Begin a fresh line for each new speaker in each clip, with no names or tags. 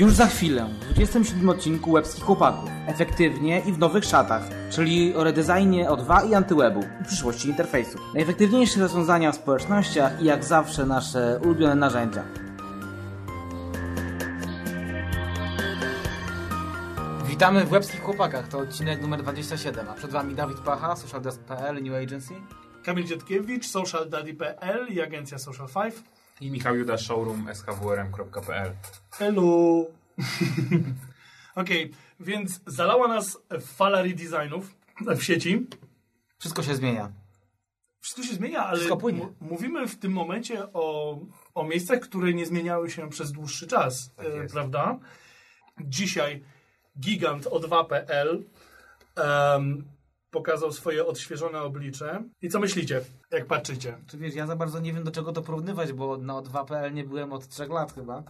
Już za chwilę, w 27 odcinku Łebskich Chłopaków. Efektywnie i w nowych szatach, czyli o redesignie O2 i antywebu i przyszłości interfejsu. Najefektywniejsze rozwiązania w społecznościach i jak zawsze nasze ulubione narzędzia. Witamy w Łebskich Chłopakach, to odcinek numer 27, a przed Wami Dawid Pacha, socialdesk.pl, New Agency.
Kamil Dziadkiewicz, socialdaddy.pl i agencja Social 5.
I Michał Juda, showroom schwrm.pl.
Hello! Okej, więc zalała nas fala redesignów w sieci.
Wszystko się zmienia.
Wszystko się zmienia, ale mówimy w tym momencie o, o miejscach, które nie zmieniały się przez dłuższy czas,
Tak
e, prawda? Dzisiaj gigant o2.pl em, pokazał swoje odświeżone oblicze. I co myślicie, jak patrzycie?
Czy wiesz, ja za bardzo nie wiem do czego to porównywać, bo na O2.pl nie byłem od 3 lat chyba.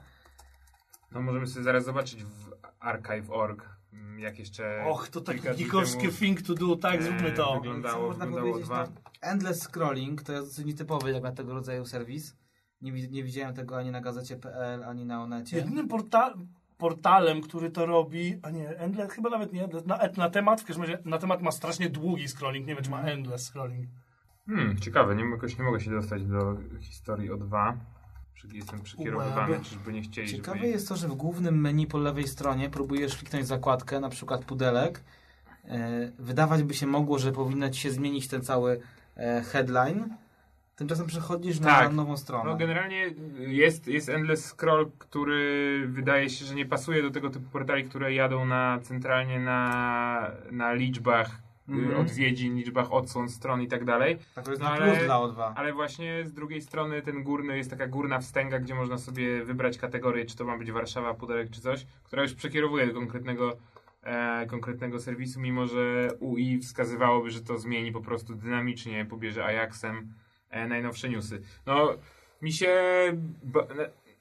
No możemy sobie zaraz zobaczyć w archive.org, mm, jak jeszcze...
Och, to tak gikowskie
temu,
thing to do, tak,
e,
zróbmy to.
Wyglądało,
można
wyglądało
powiedzieć,
dwa.
no, endless scrolling to jest dosyć nietypowy jak na tego rodzaju serwis. Nie, nie widziałem tego ani na gazecie.pl, ani na Onecie.
Jedynym porta portalem, który to robi, a nie, Endless, chyba nawet nie, Endless, na, na temat, w każdym razie na temat ma strasznie długi scrolling, nie wiem czy ma Endless scrolling.
Hmm, ciekawe, nie, jakoś nie mogę się dostać do historii O2. Przy- Jestem przekierowywany,
Web.
czyżby nie chcieli,
Ciekawe
żeby...
jest to, że w głównym menu po lewej stronie próbujesz kliknąć zakładkę, na przykład pudelek. E, wydawać by się mogło, że powinno ci się zmienić ten cały e, headline. Tymczasem przechodzisz na
Tak.
nową stronę.
No generalnie jest, jest Endless Scroll, który wydaje się, że nie pasuje do tego typu portali, które jadą na centralnie na, na liczbach y, odwiedzin, liczbach odsłon stron i tak dalej.
Tak, to jest
No
na
ale-
plus dla O2.
Ale właśnie z drugiej strony ten górny jest taka górna wstęga, gdzie można sobie wybrać kategorię, czy to ma być Warszawa, Pudelek, czy coś, która już przekierowuje do konkretnego, e, konkretnego serwisu, mimo że UI wskazywałoby, że to zmieni po prostu dynamicznie, pobierze Ajaxem najnowsze newsy. No, mi się...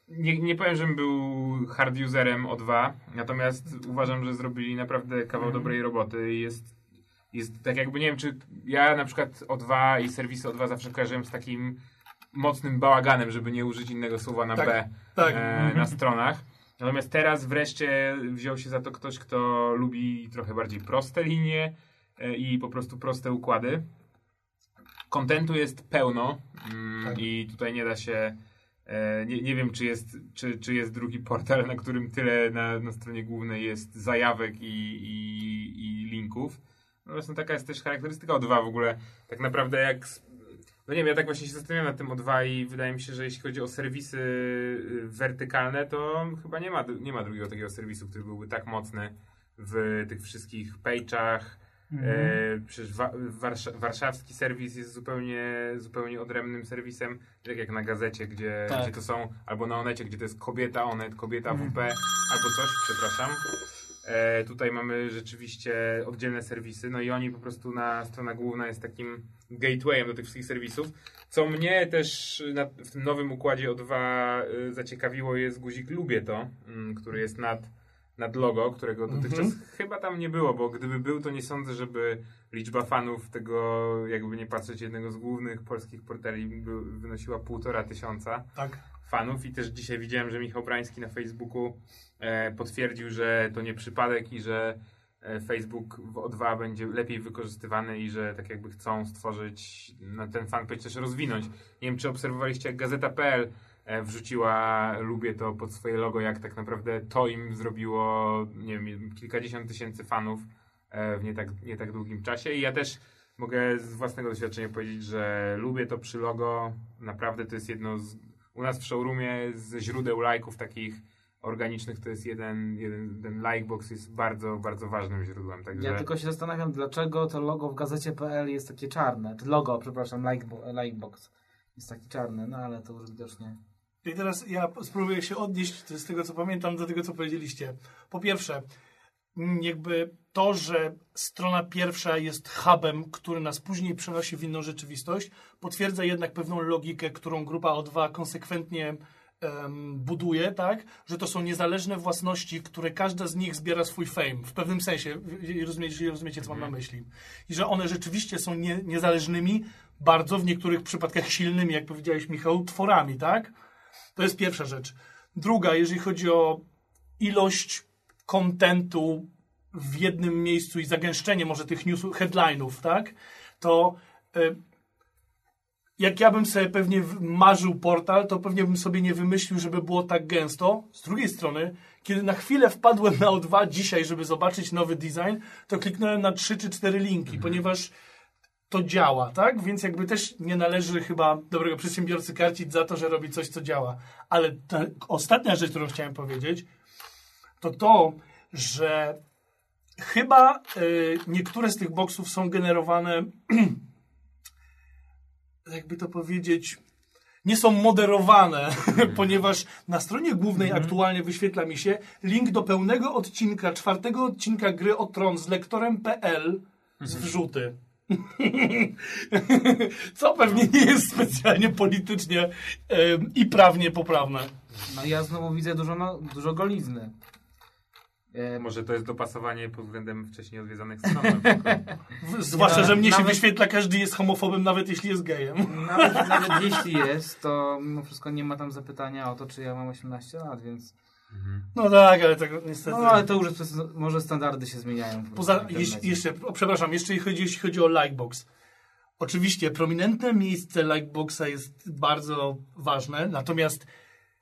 Nie, nie powiem, żebym był hard userem O2, natomiast uważam, że zrobili naprawdę kawał
Mhm.
dobrej roboty i jest jest tak jakby, nie wiem, czy ja na przykład O2 i serwisy O2 zawsze kojarzyłem z takim mocnym bałaganem, żeby nie użyć innego słowa na
Tak,
B
Tak,
e, na stronach. Natomiast teraz wreszcie wziął się za to ktoś, kto lubi trochę bardziej proste linie e, i po prostu proste układy. Kontentu jest pełno mm,
Tak.
i tutaj nie da się e, nie, nie wiem, czy jest, czy, czy jest drugi portal, na którym tyle na, na stronie głównej jest zajawek i, i, i linków. No właśnie taka jest też charakterystyka O2 w ogóle. Tak naprawdę jak... No nie wiem, ja tak właśnie się zastanawiam nad tym O2 i wydaje mi się, że jeśli chodzi o serwisy y, wertykalne, to chyba nie ma, nie ma drugiego takiego serwisu, który byłby tak mocny w tych wszystkich page'ach.
Mhm.
E, przecież wa warsza warszawski serwis jest zupełnie, zupełnie odrębnym serwisem, tak jak na gazecie, gdzie,
Tak.
gdzie to są, albo na Onecie, gdzie to jest kobieta Onet, kobieta
Mhm.
WP, albo coś, przepraszam. E, tutaj mamy rzeczywiście oddzielne serwisy, no i oni po prostu na strona główna jest takim gatewayem do tych wszystkich serwisów. Co mnie też na, w tym nowym układzie O2 y, zaciekawiło jest guzik Lubię to, mm, który jest nad, nad logo, którego dotychczas
Mhm.
chyba tam nie było, bo gdyby był, to nie sądzę, żeby liczba fanów tego, jakby nie patrzeć, jednego z głównych polskich portali wynosiła półtora tysiąca
tak.
fanów i też dzisiaj widziałem, że Michał Brański na Facebooku e, potwierdził, że to nie przypadek i że e, Facebook w O2 będzie lepiej wykorzystywany i że tak jakby chcą stworzyć, no, ten fanpage też rozwinąć. Nie wiem, czy obserwowaliście, jak Gazeta.pl wrzuciła, lubię to pod swoje logo, jak tak naprawdę to im zrobiło, nie wiem, kilkadziesiąt tysięcy fanów e, w nie tak, nie tak długim czasie i ja też mogę z własnego doświadczenia powiedzieć, że lubię to przy logo, naprawdę to jest jedno z u nas w showroomie ze źródeł lajków takich organicznych to jest jeden, jeden ten likebox jest bardzo, bardzo ważnym źródłem. Także
Ja tylko się zastanawiam, dlaczego to logo w gazecie.pl jest takie czarne. To logo, przepraszam, likebo- likebox jest taki czarny, no ale to już widocznie.
I teraz ja spróbuję się odnieść z tego, co pamiętam, do tego, co powiedzieliście. Po pierwsze, jakby to, że strona pierwsza jest hubem, który nas później przenosi w inną rzeczywistość, potwierdza jednak pewną logikę, którą grupa O2 konsekwentnie em, buduje, tak? Że to są niezależne własności, które każda z nich zbiera swój fame, w pewnym sensie, rozumiecie, rozumiecie co mam na myśli. I że one rzeczywiście są nie, niezależnymi, bardzo w niektórych przypadkach silnymi, jak powiedziałeś Michał, tworami, tak? To jest pierwsza rzecz. Druga, jeżeli chodzi o ilość kontentu w jednym miejscu i zagęszczenie może tych newsów, headline'ów, tak? To y, jak ja bym sobie pewnie marzył portal, to pewnie bym sobie nie wymyślił, żeby było tak gęsto. Z drugiej strony, kiedy na chwilę wpadłem na O2 dzisiaj, żeby zobaczyć nowy design, to kliknąłem na 3 czy 4 linki, ponieważ to działa, tak? Więc jakby też nie należy chyba dobrego przedsiębiorcy karcić za to, że robi coś, co działa. Ale ta ostatnia rzecz, którą chciałem powiedzieć, to to, że chyba y, niektóre z tych boksów są generowane, jakby to powiedzieć, nie są moderowane, ponieważ na stronie głównej aktualnie wyświetla mi się link do pełnego odcinka, czwartego odcinka gry o Tron z lektorem.pl z wrzuty. Co pewnie nie jest specjalnie politycznie i prawnie poprawne.
No ja znowu widzę dużo, no, dużo golizny. E,
Może to jest dopasowanie pod względem wcześniej odwiedzanych stron.
Zwłaszcza, że mnie się
nawet-
wyświetla, każdy jest homofobem, nawet jeśli jest gejem.
Nawet, nawet jeśli jest, to mimo wszystko nie ma tam zapytania o to, czy ja mam 18 lat, więc...
No tak, ale tego niestety...
No ale to już jest, może standardy się zmieniają. po
Poza, jeśli, jeszcze, o, przepraszam, jeszcze jeśli chodzi, jeśli chodzi o Likebox. Oczywiście prominentne miejsce Likeboxa jest bardzo ważne, natomiast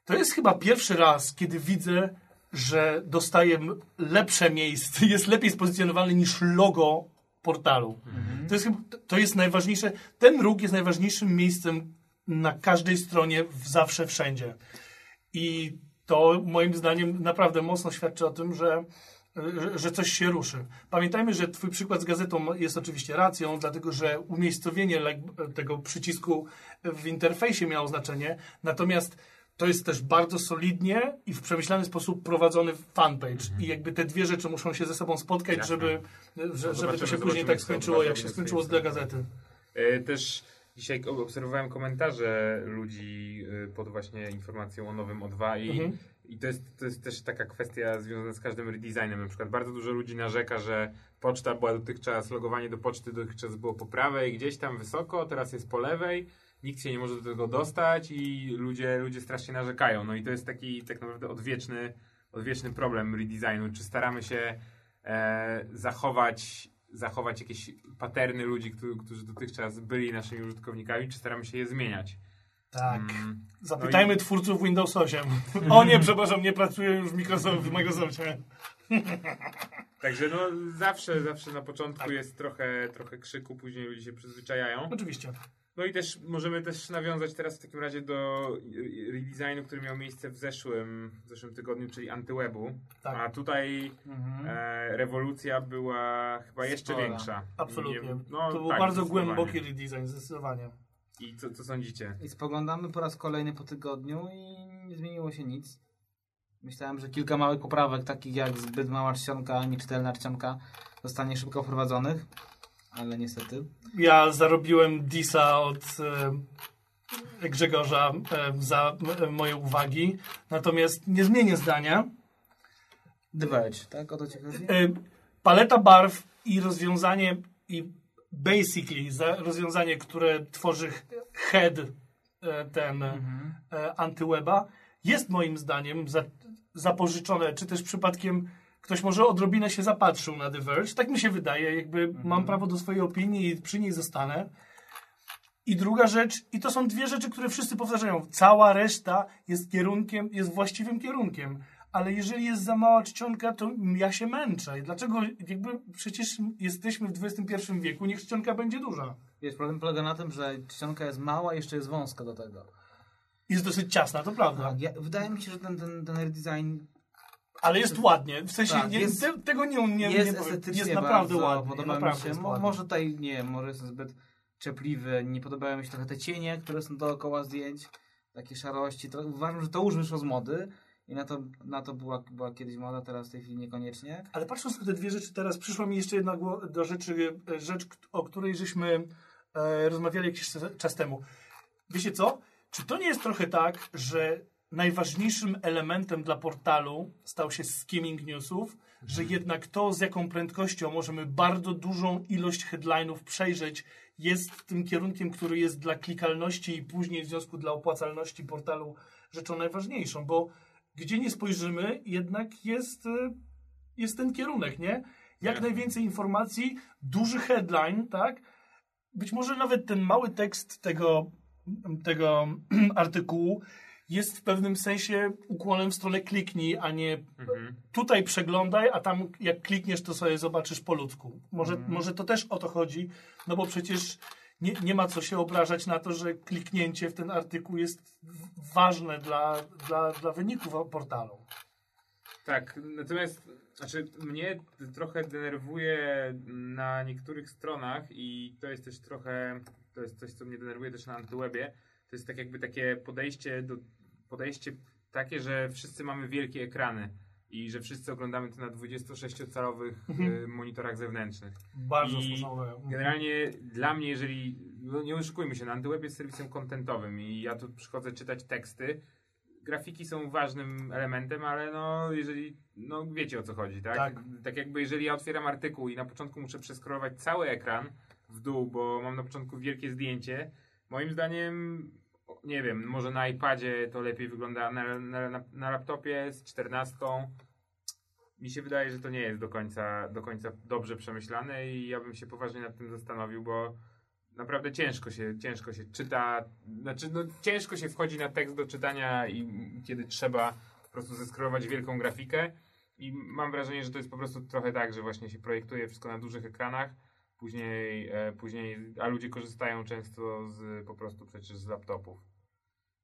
to jest chyba pierwszy raz, kiedy widzę, że dostaję lepsze miejsce, jest lepiej spozycjonowany niż logo portalu. To, jest, to jest najważniejsze. Ten róg jest najważniejszym miejscem na każdej stronie, w zawsze, wszędzie. I to moim zdaniem naprawdę mocno świadczy o tym, że, że, coś się ruszy. Pamiętajmy, że Twój przykład z gazetą jest oczywiście racją, dlatego że umiejscowienie tego przycisku w interfejsie miało znaczenie, natomiast to jest też bardzo solidnie i w przemyślany sposób prowadzony fanpage. I jakby te dwie rzeczy muszą się ze sobą spotkać,
Jasne.
żeby, że, żeby to się później tak skończyło, jak się skończyło z dla gazety.
E, Też dzisiaj obserwowałem komentarze ludzi e, pod właśnie informacją o nowym O2 i,
Mhm.
i to, jest, to jest też taka kwestia związana z każdym redesignem. Na przykład bardzo dużo ludzi narzeka, że poczta była dotychczas, logowanie do poczty dotychczas było po prawej, gdzieś tam wysoko, teraz jest po lewej. Nikt się nie może do tego dostać i ludzie, ludzie strasznie narzekają. No i to jest taki tak naprawdę odwieczny, odwieczny problem redesignu. Czy staramy się e, zachować, zachować jakieś paterny ludzi, którzy, którzy dotychczas byli naszymi użytkownikami, czy staramy się je zmieniać?
Tak.
Mm,
Zapytajmy twórców Windows 8. o nie, przepraszam, nie pracuję już w, Microsoft, w Microsoftie.
Także no zawsze, zawsze na początku jest trochę, trochę krzyku, później ludzie się przyzwyczajają.
Oczywiście.
No i też możemy też nawiązać teraz w takim razie do redesignu, który miał miejsce w zeszłym, w zeszłym tygodniu, czyli antywebu.
Tak.
A tutaj
Mhm.
e, rewolucja była chyba jeszcze
Spora.
większa.
Absolutnie.
Nie- no,
to był
tak,
bardzo głęboki redesign, zdecydowanie.
I co, co sądzicie?
I spoglądamy po raz kolejny po tygodniu i nie zmieniło się nic. Myślałem, że kilka małych poprawek, takich jak zbyt mała czcionka, nieczytelna czcionka, zostanie szybko wprowadzonych, ale niestety.
Ja zarobiłem Disa od e, Grzegorza e, za e, moje uwagi, natomiast nie zmienię zdania.
The Verge, tak? O to ci chodzi?
E, paleta barw i rozwiązanie i basically za, rozwiązanie, które tworzy head e, ten
Mhm.
e, antyweba jest moim zdaniem za, zapożyczone, czy też przypadkiem ktoś może odrobinę się zapatrzył na The Verge. Tak mi się wydaje, jakby mam prawo do swojej opinii i przy niej zostanę. I druga rzecz, i to są dwie rzeczy, które wszyscy powtarzają. Cała reszta jest kierunkiem, jest właściwym kierunkiem. Ale jeżeli jest za mała czcionka, to ja się męczę. Dlaczego? Jakby przecież jesteśmy w XXI wieku, niech czcionka będzie duża.
Wiesz, problem polega na tym, że czcionka jest mała i jeszcze jest wąska do tego.
Jest dosyć ciasna, to prawda.
Tak, ja, wydaje mi się, że ten, ten, ten redesign
Ale jest ładnie. W sensie
Tak,
nie,
jest-
te, tego nie, nie,
jest
nie
estetycznie
Jest naprawdę
bardzo,
ładnie.
Podoba
naprawdę
mi się.
ładnie.
może tutaj, nie może jestem zbyt czepliwy, nie podobają mi się trochę te cienie, które są dookoła zdjęć, takie szarości. To, uważam, że to już wyszło z mody i na to, na to była, była kiedyś moda, teraz w tej chwili niekoniecznie.
Ale patrząc na te dwie rzeczy, teraz przyszła mi jeszcze jedna do rzeczy, e, rzecz, o której żeśmy e, rozmawiali jakiś czas temu. Wiecie co? Czy to nie jest trochę tak, że najważniejszym elementem dla portalu stał się skimming newsów, że jednak to, z jaką prędkością możemy bardzo dużą ilość headline'ów przejrzeć, jest tym kierunkiem, który jest dla klikalności i później w związku dla opłacalności portalu rzeczą najważniejszą, bo gdzie nie spojrzymy, jednak jest, y, jest ten kierunek, nie? Jak
Tak.
najwięcej informacji, duży headline, tak? Być może nawet ten mały tekst tego, tego artykułu jest w pewnym sensie ukłonem w stronę kliknij, a nie
Mhm.
tutaj przeglądaj, a tam jak klikniesz, to sobie zobaczysz po ludzku. Może,
Mhm.
może to też o to chodzi, no bo przecież nie, nie ma co się obrażać na to, że kliknięcie w ten artykuł jest ważne dla, dla, dla wyników portalu.
Tak, natomiast znaczy, mnie trochę denerwuje na niektórych stronach i to jest też trochę, to jest coś, co mnie denerwuje też na antywebie, to jest tak jakby takie podejście do, podejście takie, że wszyscy mamy wielkie ekrany i że wszyscy oglądamy to na 26-calowych
Mhm.
y, monitorach zewnętrznych.
Bardzo stosowe.
Generalnie dla mnie, jeżeli, no nie oszukujmy się, no Antyweb jest serwisem kontentowym i ja tu przychodzę czytać teksty, grafiki są ważnym elementem, ale no jeżeli, no wiecie o co chodzi, tak?
Tak.
Tak jakby jeżeli ja otwieram artykuł i na początku muszę przeskrolować cały ekran w dół, bo mam na początku wielkie zdjęcie, moim zdaniem, nie wiem, może na iPadzie to lepiej wygląda, na, na, na laptopie z 14 mi się wydaje, że to nie jest do końca, do końca dobrze przemyślane i ja bym się poważnie nad tym zastanowił, bo naprawdę ciężko się, ciężko się czyta, znaczy no, ciężko się wchodzi na tekst do czytania i kiedy trzeba po prostu zeskrować wielką grafikę i mam wrażenie, że to jest po prostu trochę tak, że właśnie się projektuje wszystko na dużych ekranach, później, e, później a ludzie korzystają często z, po prostu przecież z laptopów.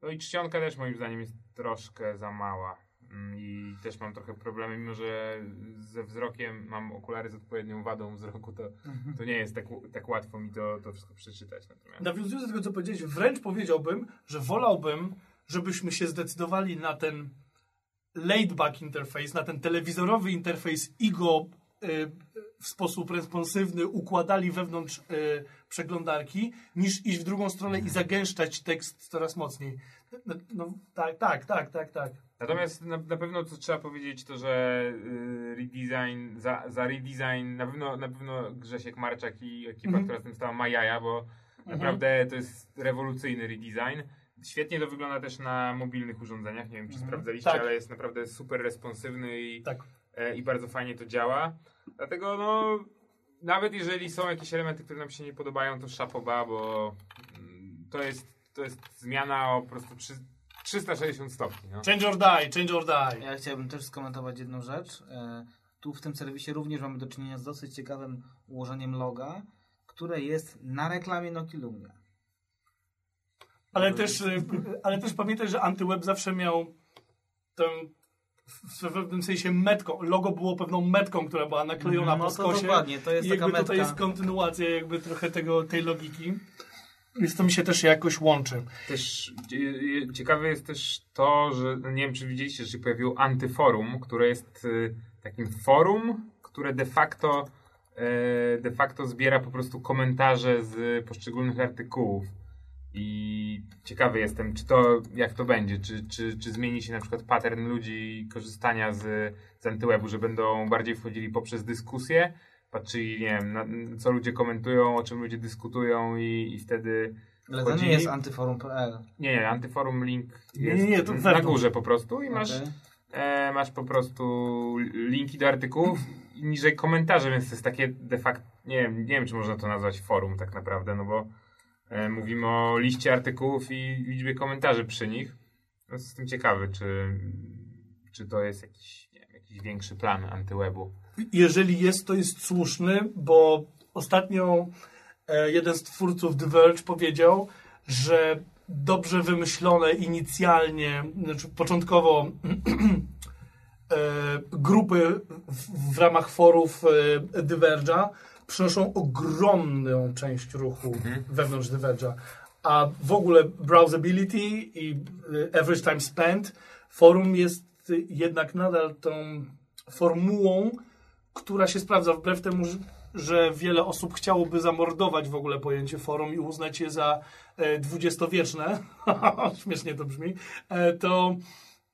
No i czcionka też moim zdaniem jest troszkę za mała. Mm, I też mam trochę problemy, mimo że ze wzrokiem mam okulary z odpowiednią wadą wzroku, to, to nie jest tak, tak łatwo mi to, to wszystko przeczytać. Natomiast...
Nawiązując do tego, co powiedziałeś, wręcz powiedziałbym, że wolałbym, żebyśmy się zdecydowali na ten laid-back interfejs, na ten telewizorowy interfejs i go y, w sposób responsywny układali wewnątrz y, przeglądarki, niż iść w drugą stronę i zagęszczać tekst coraz mocniej. No, no, tak, tak, tak, tak, tak.
Natomiast na, na pewno co trzeba powiedzieć, to że y, redesign, za, za redesign na pewno, na pewno Grzesiek Marczak i ekipa,
Mhm.
która z tym stała, ma jaja, bo naprawdę to jest rewolucyjny redesign. Świetnie to wygląda też na mobilnych urządzeniach, nie wiem czy
Mhm.
sprawdzaliście,
Tak.
ale jest naprawdę super responsywny i,
Tak.
e, i bardzo fajnie to działa. Dlatego no, nawet jeżeli są jakieś elementy, które nam się nie podobają, to szapoba, bo mm, to jest, to jest zmiana o po prostu trzy- 360 stopni. No.
Change or die, change or die.
Ja chciałbym też skomentować jedną rzecz. E, Tu w tym serwisie również mamy do czynienia z dosyć ciekawym ułożeniem loga, które jest na reklamie Noki Lumia.
Ale też, y, ale też pamiętaj, że Antyweb zawsze miał tę w pewnym sensie metką. Logo było pewną metką, która była naklejona
No
po
to
skosie.
dokładnie, to jest
I
taka
jakby tutaj
metka.
jest kontynuacja jakby trochę tego, tej logiki. Więc to mi się też jakoś łączy.
Też cie- ciekawe jest też to, że no nie wiem, czy widzieliście, że się pojawiło antyforum, które jest y, takim forum, które de facto e, de facto zbiera po prostu komentarze z poszczególnych artykułów. I ciekawy jestem, czy to, jak to będzie, czy, czy, czy zmieni się na przykład pattern ludzi korzystania z, z antywebu, że będą bardziej wchodzili poprzez dyskusję, patrzyli, nie wiem, na, co ludzie komentują, o czym ludzie dyskutują i, i wtedy
Ale to nie
wchodzili.
jest antyforum.pl.
nie, nie, antyforum link
Nie,
jest
nie, nie, to
na górze po prostu i masz,
Okej.
e, masz po prostu linki do artykułów i niżej komentarze, więc to jest takie de facto, nie wiem, nie wiem czy można to nazwać forum tak naprawdę, no bo mówimy o liście artykułów i liczbie komentarzy przy nich. No, Jestem ciekawy, czy, czy to jest jakiś, nie wiem, jakiś większy plan antywebu.
Jeżeli jest, to jest słuszny, bo ostatnio e, jeden z twórców The Verge powiedział, że dobrze wymyślone inicjalnie, znaczy początkowo e, grupy w, w ramach forów e, The Verge'a przynoszą ogromną część ruchu
Mhm.
wewnątrz The Verge'a. A w ogóle browsability i e, average time spent forum jest e, jednak nadal tą formułą, która się sprawdza wbrew temu, że- że wiele osób chciałoby zamordować w ogóle pojęcie forum i uznać je za e, dwudziestowieczne, śmiesznie to brzmi, e, to,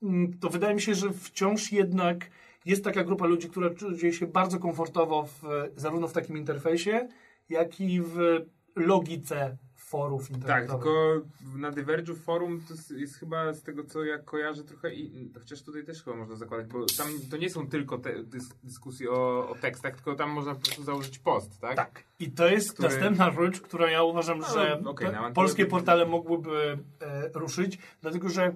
mm, to wydaje mi się, że wciąż jednak jest taka grupa ludzi, która czuje się bardzo komfortowo w, zarówno w takim interfejsie, jak i w logice forów
Tak,
internetowych.
tylko na Diverge'u forum to jest- jest chyba z tego co ja kojarzę trochę i chociaż tutaj też chyba można zakładać, bo tam to nie są tylko te dys, dyskusje o, o tekstach, tylko tam można po prostu założyć post, tak?
Tak. I to jest
Który-
następna rzecz, którą ja uważam,
No,
że
Antwerpii-
polskie portale mogłyby e, ruszyć, dlatego że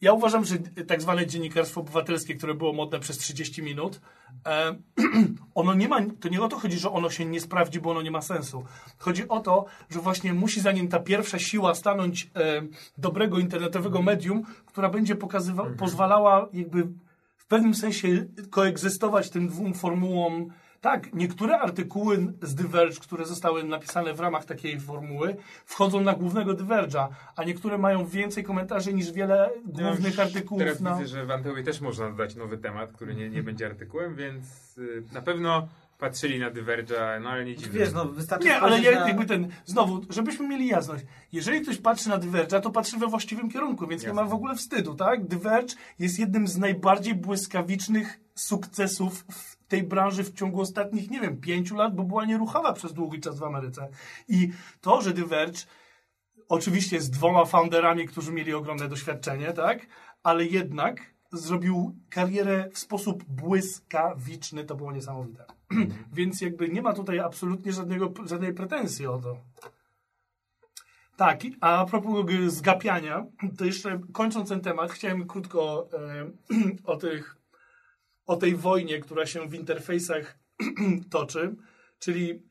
ja uważam, że tak zwane dziennikarstwo obywatelskie, które było modne przez 30 minut, e, ono nie ma, to nie o to chodzi, że ono się nie sprawdzi, bo ono nie ma sensu. Chodzi o to, że właśnie musi zanim ta pierwsza siła stanąć e, dobrego internetowego medium, która będzie pokazywa- pozwalała jakby w pewnym sensie koegzystować tym dwóm formułom. Tak, niektóre artykuły z Diverge, które zostały napisane w ramach takiej formuły, wchodzą na głównego Diverge'a, a niektóre mają więcej komentarzy niż wiele głównych artykułów.
Teraz
na...
widzę, że w Antiochii też można dodać nowy temat, który nie, nie będzie artykułem, więc y, na pewno patrzyli na Diverge'a, no ale nie dziwne.
Wiesz, no wystarczy
Nie, ale ja,
na-
jakby ten, znowu, żebyśmy mieli jasność, jeżeli ktoś patrzy na Diverge'a, to patrzy we właściwym kierunku, więc nie
Jasne.
ma w ogóle wstydu, tak? Diverge jest jednym z najbardziej błyskawicznych sukcesów w tej branży w ciągu ostatnich, nie wiem, pięciu lat, bo była nieruchowa przez długi czas w Ameryce. I to, że Diverge oczywiście z dwoma founderami, którzy mieli ogromne doświadczenie, tak? Ale jednak zrobił karierę w sposób błyskawiczny, to było niesamowite. Więc jakby nie ma tutaj absolutnie żadnego, żadnej pretensji o to. Tak, a propos zgapiania, to jeszcze kończąc ten temat, chciałem krótko e, o, tych, o tej wojnie, która się w interfejsach toczy, czyli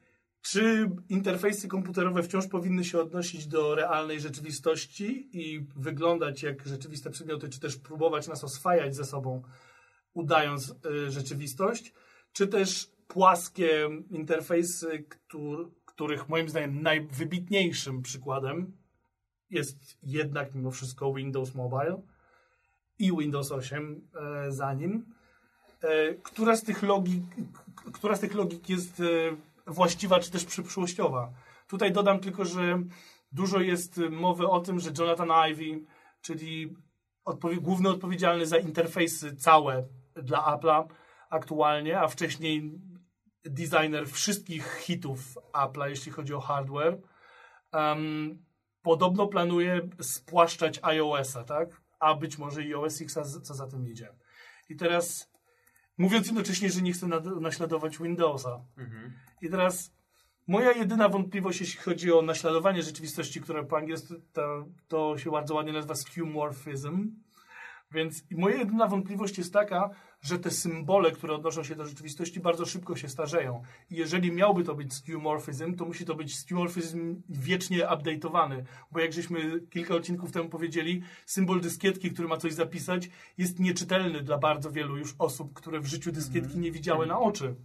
czy interfejsy komputerowe wciąż powinny się odnosić do realnej rzeczywistości i wyglądać jak rzeczywiste przedmioty, czy też próbować nas oswajać ze sobą, udając y, rzeczywistość, czy też płaskie interfejsy, któr, których moim zdaniem najwybitniejszym przykładem jest jednak mimo wszystko Windows Mobile i Windows 8 e, za nim. E, która, z tych logik, która z tych logik jest e, właściwa, czy też przyszłościowa? Tutaj dodam tylko, że dużo jest e, mowy o tym, że Jonathan Ivey, czyli odpowie- główny odpowiedzialny za interfejsy całe dla Apple'a aktualnie, a wcześniej designer wszystkich hitów Apple'a, jeśli chodzi o hardware, em, podobno planuje spłaszczać iOS-a, tak? A być może i OS X, co za tym idzie. I teraz, mówiąc jednocześnie, że nie nad- naśladować Windowsa.
Mhm.
I teraz moja jedyna wątpliwość, jeśli chodzi o naśladowanie rzeczywistości, która po angielsku to, to się bardzo ładnie nazywa skeuomorphism. Więc moja jedyna wątpliwość jest taka, że te symbole, które odnoszą się do rzeczywistości, bardzo szybko się starzeją. I jeżeli miałby to być skeuomorphism, to musi to być skeuomorphism wiecznie update'owany. Bo jak żeśmy kilka odcinków temu powiedzieli, symbol dyskietki, który ma coś zapisać, jest nieczytelny dla bardzo wielu już osób, które w życiu dyskietki nie widziały na oczy.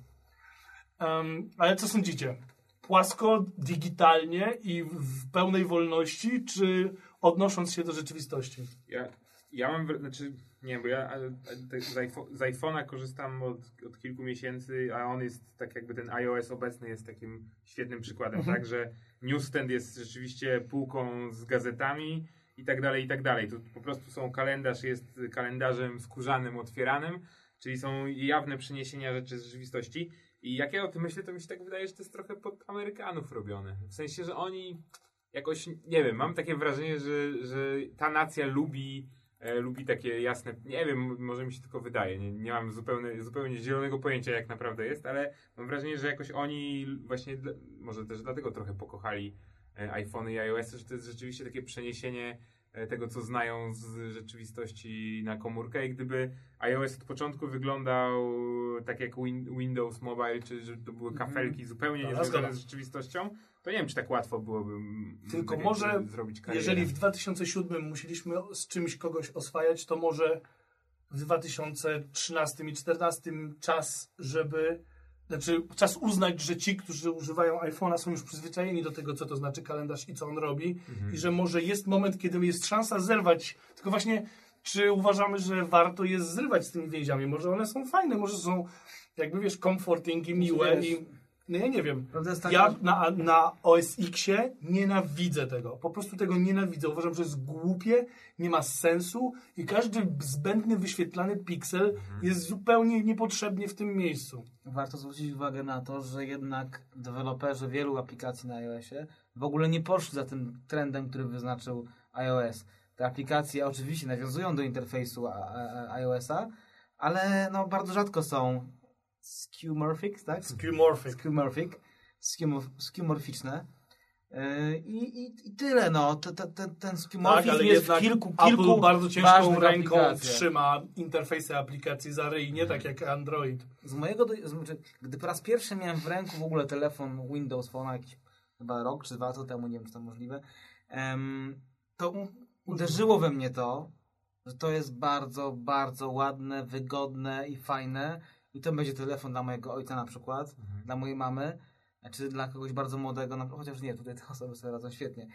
Em, ale co sądzicie? Płasko, digitalnie i w pełnej wolności, czy odnosząc się do rzeczywistości?
Ja, ja mam, znaczy, nie wiem, bo ja z, z iPhone'a korzystam od, od kilku miesięcy, a on jest tak jakby ten iOS obecny jest takim świetnym przykładem,
Mhm.
tak, że newsstand jest rzeczywiście półką z gazetami i tak dalej, i tak dalej. Tu po prostu są kalendarz, jest kalendarzem skórzanym, otwieranym, czyli są jawne przeniesienia rzeczy z rzeczywistości. I jak ja o tym myślę, to mi się tak wydaje, że to jest trochę pod Amerykanów robione. W sensie, że oni jakoś, nie wiem, mam takie wrażenie, że, że ta nacja lubi, lubi takie jasne, nie wiem, może mi się tylko wydaje, nie, nie mam zupełnie, zupełnie zielonego pojęcia jak naprawdę jest, ale mam wrażenie, że jakoś oni właśnie, może też dlatego trochę pokochali e, iPhony i iOS, że to jest rzeczywiście takie przeniesienie e, tego, co znają z rzeczywistości na komórkę. I gdyby iOS od początku wyglądał tak jak win Windows Mobile, czy że to były kafelki zupełnie
Dobra,
niezwiązane z rzeczywistością, to nie wiem, czy tak łatwo byłoby
Tylko
tak
może,
zrobić karierę.
Jeżeli w 2007 musieliśmy z czymś kogoś oswajać, to może w 2013 i 2014 czas, żeby. Znaczy, czas uznać, że ci, którzy używają iPhone'a, są już przyzwyczajeni do tego, co to znaczy kalendarz i co on robi,
Mhm.
i że może jest moment, kiedy jest szansa zerwać. Tylko właśnie, czy uważamy, że warto jest zrywać z tymi więziami? Może one są fajne, może są, jakby wiesz, comforting i miłe.
wiesz,
I, no ja nie wiem.
Taka,
Ja na, na OS X-ie nienawidzę tego. Po prostu tego nienawidzę. Uważam, że jest głupie, nie ma sensu i każdy zbędny, wyświetlany piksel jest zupełnie niepotrzebnie w tym miejscu.
warto zwrócić uwagę na to, że jednak deweloperzy wielu aplikacji na iOSie w ogóle nie poszli za tym trendem, który wyznaczył iOS. Te aplikacje oczywiście nawiązują do interfejsu iOS-a, ale no bardzo rzadko są skeuomorphic, tak?
Skeuomorphic.
Skeuomorphic, skeuomorf- skeuomorficzne. Yy, I, i, I tyle, no. Te, te, ten, ten
Tak,
skeuomorfizm
ale
jest w kilku,
Apple
kilku
bardzo ciężką ręką
aplikacjach.
trzyma interfejsy aplikacji za ryj, nie tak jak Android.
Z mojego, z, znaczy, gdy po raz pierwszy miałem w ręku w ogóle telefon Windows Phone, jakiś chyba rok czy dwa lata temu, nie wiem czy to możliwe, em, to uderzyło we mnie to, że to jest bardzo, bardzo ładne, wygodne i fajne i to będzie telefon dla mojego ojca na przykład, dla mojej mamy, czy dla kogoś bardzo młodego, no, chociaż nie, tutaj te osoby sobie radzą świetnie.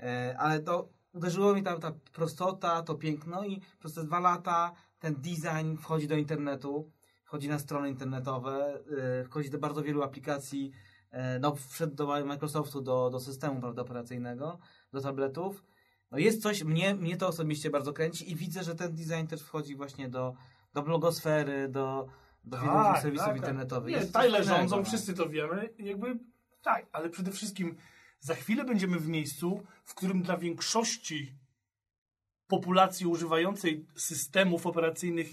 E, ale to uderzyło mi ta, ta prostota, to piękno i przez te dwa lata ten design wchodzi do internetu, wchodzi na strony internetowe, e, wchodzi do bardzo wielu aplikacji, e, no wszedł do Microsoftu, do, do systemu prawda, operacyjnego, do tabletów. No jest coś, mnie, mnie to osobiście bardzo kręci i widzę, że ten design też wchodzi właśnie do, do blogosfery, do, do wielu różnych serwisów internetowych.
Nie,
fajnego,
rządzą,
no.
wszyscy to wiemy. Jakby tak, ale przede wszystkim za chwilę będziemy w miejscu, w którym dla większości populacji używającej systemów operacyjnych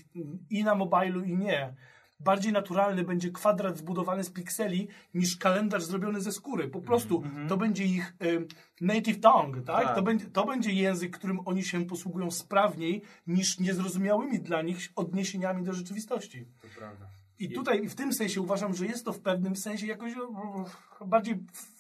i na mobilu i nie, bardziej naturalny będzie kwadrat zbudowany z pikseli niż kalendarz zrobiony ze skóry. Po prostu to będzie ich y, native tongue, tak?
Tak.
To, będzie, to będzie język, którym oni się posługują sprawniej niż niezrozumiałymi dla nich odniesieniami do rzeczywistości.
To prawda.
I tutaj w tym sensie uważam, że jest to w pewnym sensie jakoś bardziej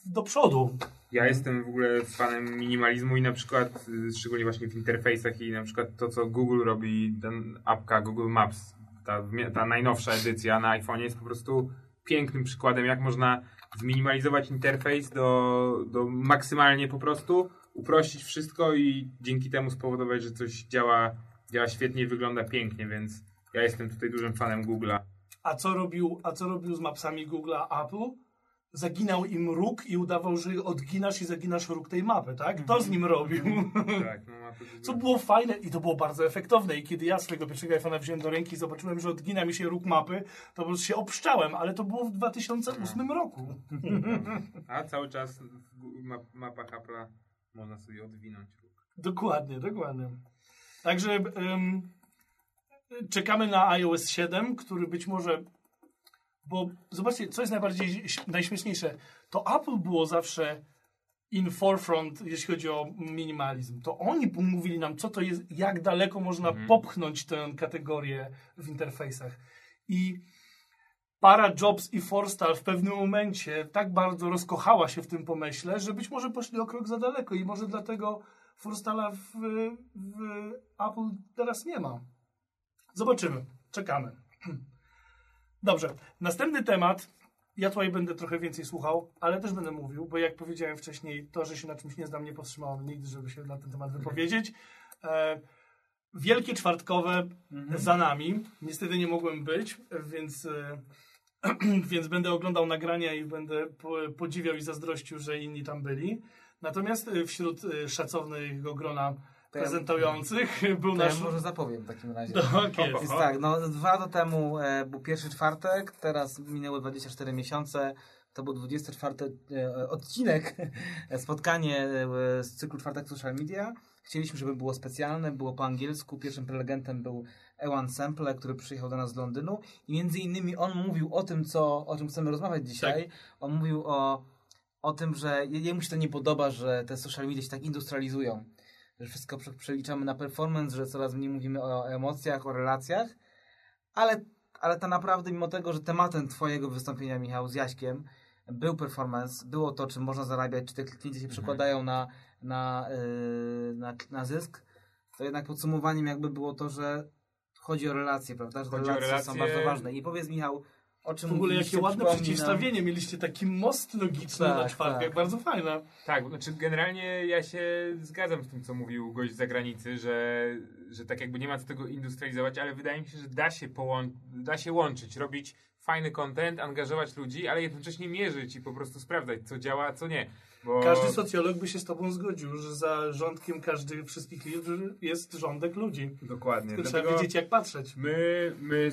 do przodu.
Ja jestem w ogóle fanem minimalizmu i na przykład, y, szczególnie właśnie w interfejsach i na przykład to, co Google robi, ten apka Google Maps, ta, ta najnowsza edycja na iPhone jest po prostu pięknym przykładem, jak można zminimalizować interfejs do, do maksymalnie po prostu, uprościć wszystko i dzięki temu spowodować, że coś działa, działa świetnie i wygląda pięknie, więc ja jestem tutaj dużym fanem Google'a.
A co robił, a co robił z mapsami Google'a Apple? Zaginał im róg i udawał, że odginasz i zaginasz róg tej mapy, tak? To z nim robił.
Tak, no
Co było fajne i to było bardzo efektowne. I kiedy ja swojego pierwszego iPhone'a wziąłem do ręki i zobaczyłem, że odgina mi się róg mapy, to po prostu się obszczałem, ale to było w 2008 roku.
A cały czas w mapach Apple'a można sobie odwinąć róg.
Dokładnie, dokładnie. Także em, czekamy na iOS 7, który być może. Bo zobaczcie, co jest najbardziej najśmieszniejsze. To Apple było zawsze in forefront, jeśli chodzi o minimalizm. To oni mówili nam, co to jest, jak daleko można popchnąć tę kategorię w interfejsach. I para Jobs i Forstal w pewnym momencie tak bardzo rozkochała się w tym pomyśle, że być może poszli o krok za daleko i może dlatego Forstala w, w Apple teraz nie ma. Zobaczymy. Czekamy. Dobrze. Następny temat. Ja tutaj będę trochę więcej słuchał, ale też będę mówił, bo jak powiedziałem wcześniej, to, że się na czymś nie znam, nie powstrzymałem nigdy, żeby się na ten temat wypowiedzieć. E, wielkie czwartkowe za nami. Niestety nie mogłem być, więc, e, więc będę oglądał nagrania i będę po, podziwiał i zazdrościł, że inni tam byli. Natomiast e, wśród e, szacownego grona prezentujących był
To
nasz...
ja może zapowiem w takim razie.
Tak.
Więc tak, no dwa lata temu e, był pierwszy czwartek, teraz minęły 24 miesiące. To był 24 e, odcinek, e, spotkanie e, z cyklu czwartek social media. Chcieliśmy, żeby było specjalne, było po angielsku. Pierwszym prelegentem był Ewan Semple, który przyjechał do nas z Londynu i między innymi on mówił o tym, co, o czym chcemy rozmawiać dzisiaj. On mówił o, o tym, że je- jemu się to nie podoba, że te social media się tak industrializują że wszystko prze- przeliczamy na performance, że coraz mniej mówimy o emocjach, o relacjach, ale, ale tak naprawdę mimo tego, że tematem twojego wystąpienia, Michał, z Jaśkiem był performance, było to, czym można zarabiać, czy te klienci się przekładają na, na, yy, na, na zysk, to jednak podsumowaniem jakby było to, że chodzi o relacje, prawda? Że
Chodzi o
relacje, są
relacje.
bardzo ważne. I powiedz, Michał, o czym
W ogóle jakie ładne przeciwstawienie. Mieliście taki most logiczny
Tak,
na czwartek.
tak.
Bardzo fajne.
Tak, znaczy generalnie ja się zgadzam z tym, co mówił gość z zagranicy, że, że tak jakby nie ma co tego industrializować, ale wydaje mi się, że da się, połą- da się łączyć, robić fajny content, angażować ludzi, ale jednocześnie mierzyć i po prostu sprawdzać, co działa, a co nie. Bo...
Każdy socjolog by się z tobą zgodził, że za rządkiem każdych wszystkich liczb jest rządek ludzi.
Dokładnie.
Tylko
Dlatego
trzeba wiedzieć, jak patrzeć.
My, my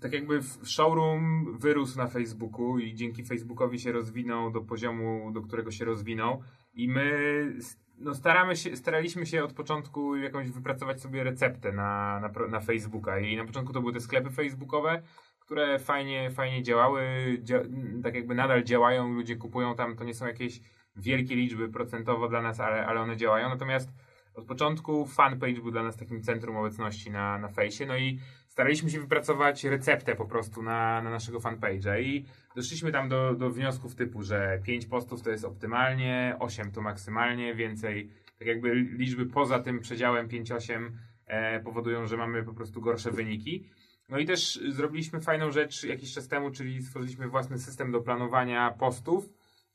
tak jakby w showroom wyrósł na Facebooku i dzięki Facebookowi się rozwinął do poziomu, do którego się rozwinął. I my no, staramy się, staraliśmy się od początku jakąś wypracować sobie receptę na, na, na Facebooka. I na początku to były te sklepy facebookowe, które fajnie, fajnie działały, dzia tak jakby nadal działają, ludzie kupują tam, to nie są jakieś wielkie liczby procentowo dla nas, ale, ale one działają. Natomiast od początku fanpage był dla nas takim centrum obecności na, na fejsie, no i staraliśmy się wypracować receptę po prostu na, na naszego fanpage'a i doszliśmy tam do, do wniosków typu, że 5 postów to jest optymalnie, 8 to maksymalnie, więcej, tak jakby liczby poza tym przedziałem 5-8 e, powodują, że mamy po prostu gorsze wyniki. No i też zrobiliśmy fajną rzecz jakiś czas temu, czyli stworzyliśmy własny system do planowania postów,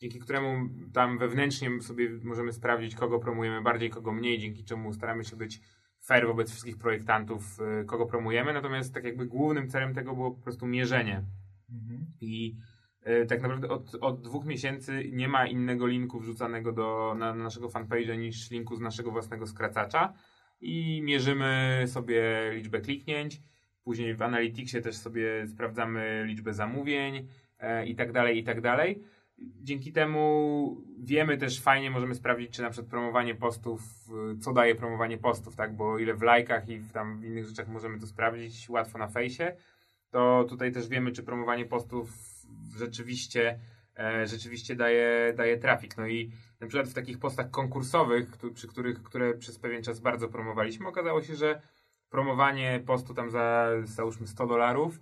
dzięki któremu tam wewnętrznie sobie możemy sprawdzić, kogo promujemy bardziej, kogo mniej, dzięki czemu staramy się być fair wobec wszystkich projektantów, y, kogo promujemy. Natomiast tak jakby głównym celem tego było po prostu mierzenie. I y, tak naprawdę od, od dwóch miesięcy nie ma innego linku wrzucanego do, na, na naszego fanpage'a niż linku z naszego własnego skracacza i mierzymy sobie liczbę kliknięć. Później w Analyticsie też sobie sprawdzamy liczbę zamówień e, i tak dalej, i tak dalej. Dzięki temu wiemy też fajnie, możemy sprawdzić, czy na przykład promowanie postów, y, co daje promowanie postów, tak? Bo ile w lajkach i w tam w innych rzeczach możemy to sprawdzić łatwo na fejsie, to tutaj też wiemy, czy promowanie postów rzeczywiście, e, rzeczywiście daje, daje trafik. No i na przykład w takich postach konkursowych, przy których, które przez pewien czas bardzo promowaliśmy, okazało się, że promowanie postu tam za załóżmy 100 dolarów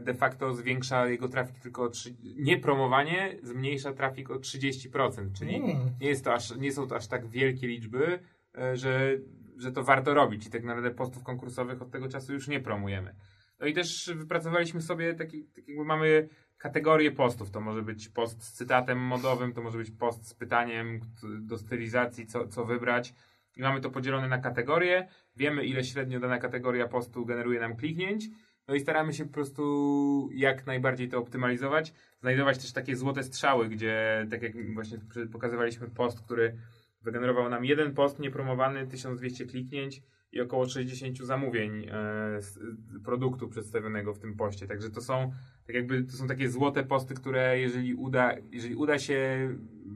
de facto zwiększa jego trafik tylko o trzy, nie promowanie zmniejsza trafik o 30%, czyli
Mm.
nie, jest to aż, nie są to aż tak wielkie liczby, e, że, że to warto robić i tak naprawdę postów konkursowych od tego czasu już nie promujemy. No i też wypracowaliśmy sobie taki, tak jakby mamy kategorie postów. To może być post z cytatem modowym, to może być post z pytaniem do stylizacji, co, co wybrać. I mamy to podzielone na kategorie. Wiemy, ile średnio dana kategoria postu generuje nam kliknięć. No i staramy się po prostu jak najbardziej to optymalizować. Znajdować też takie złote strzały, gdzie tak jak właśnie pokazywaliśmy post, który wygenerował nam jeden post niepromowany, 1200 kliknięć i około 60 zamówień e, produktu przedstawionego w tym poście. Także to są tak jakby to są takie złote posty, które jeżeli uda, jeżeli uda się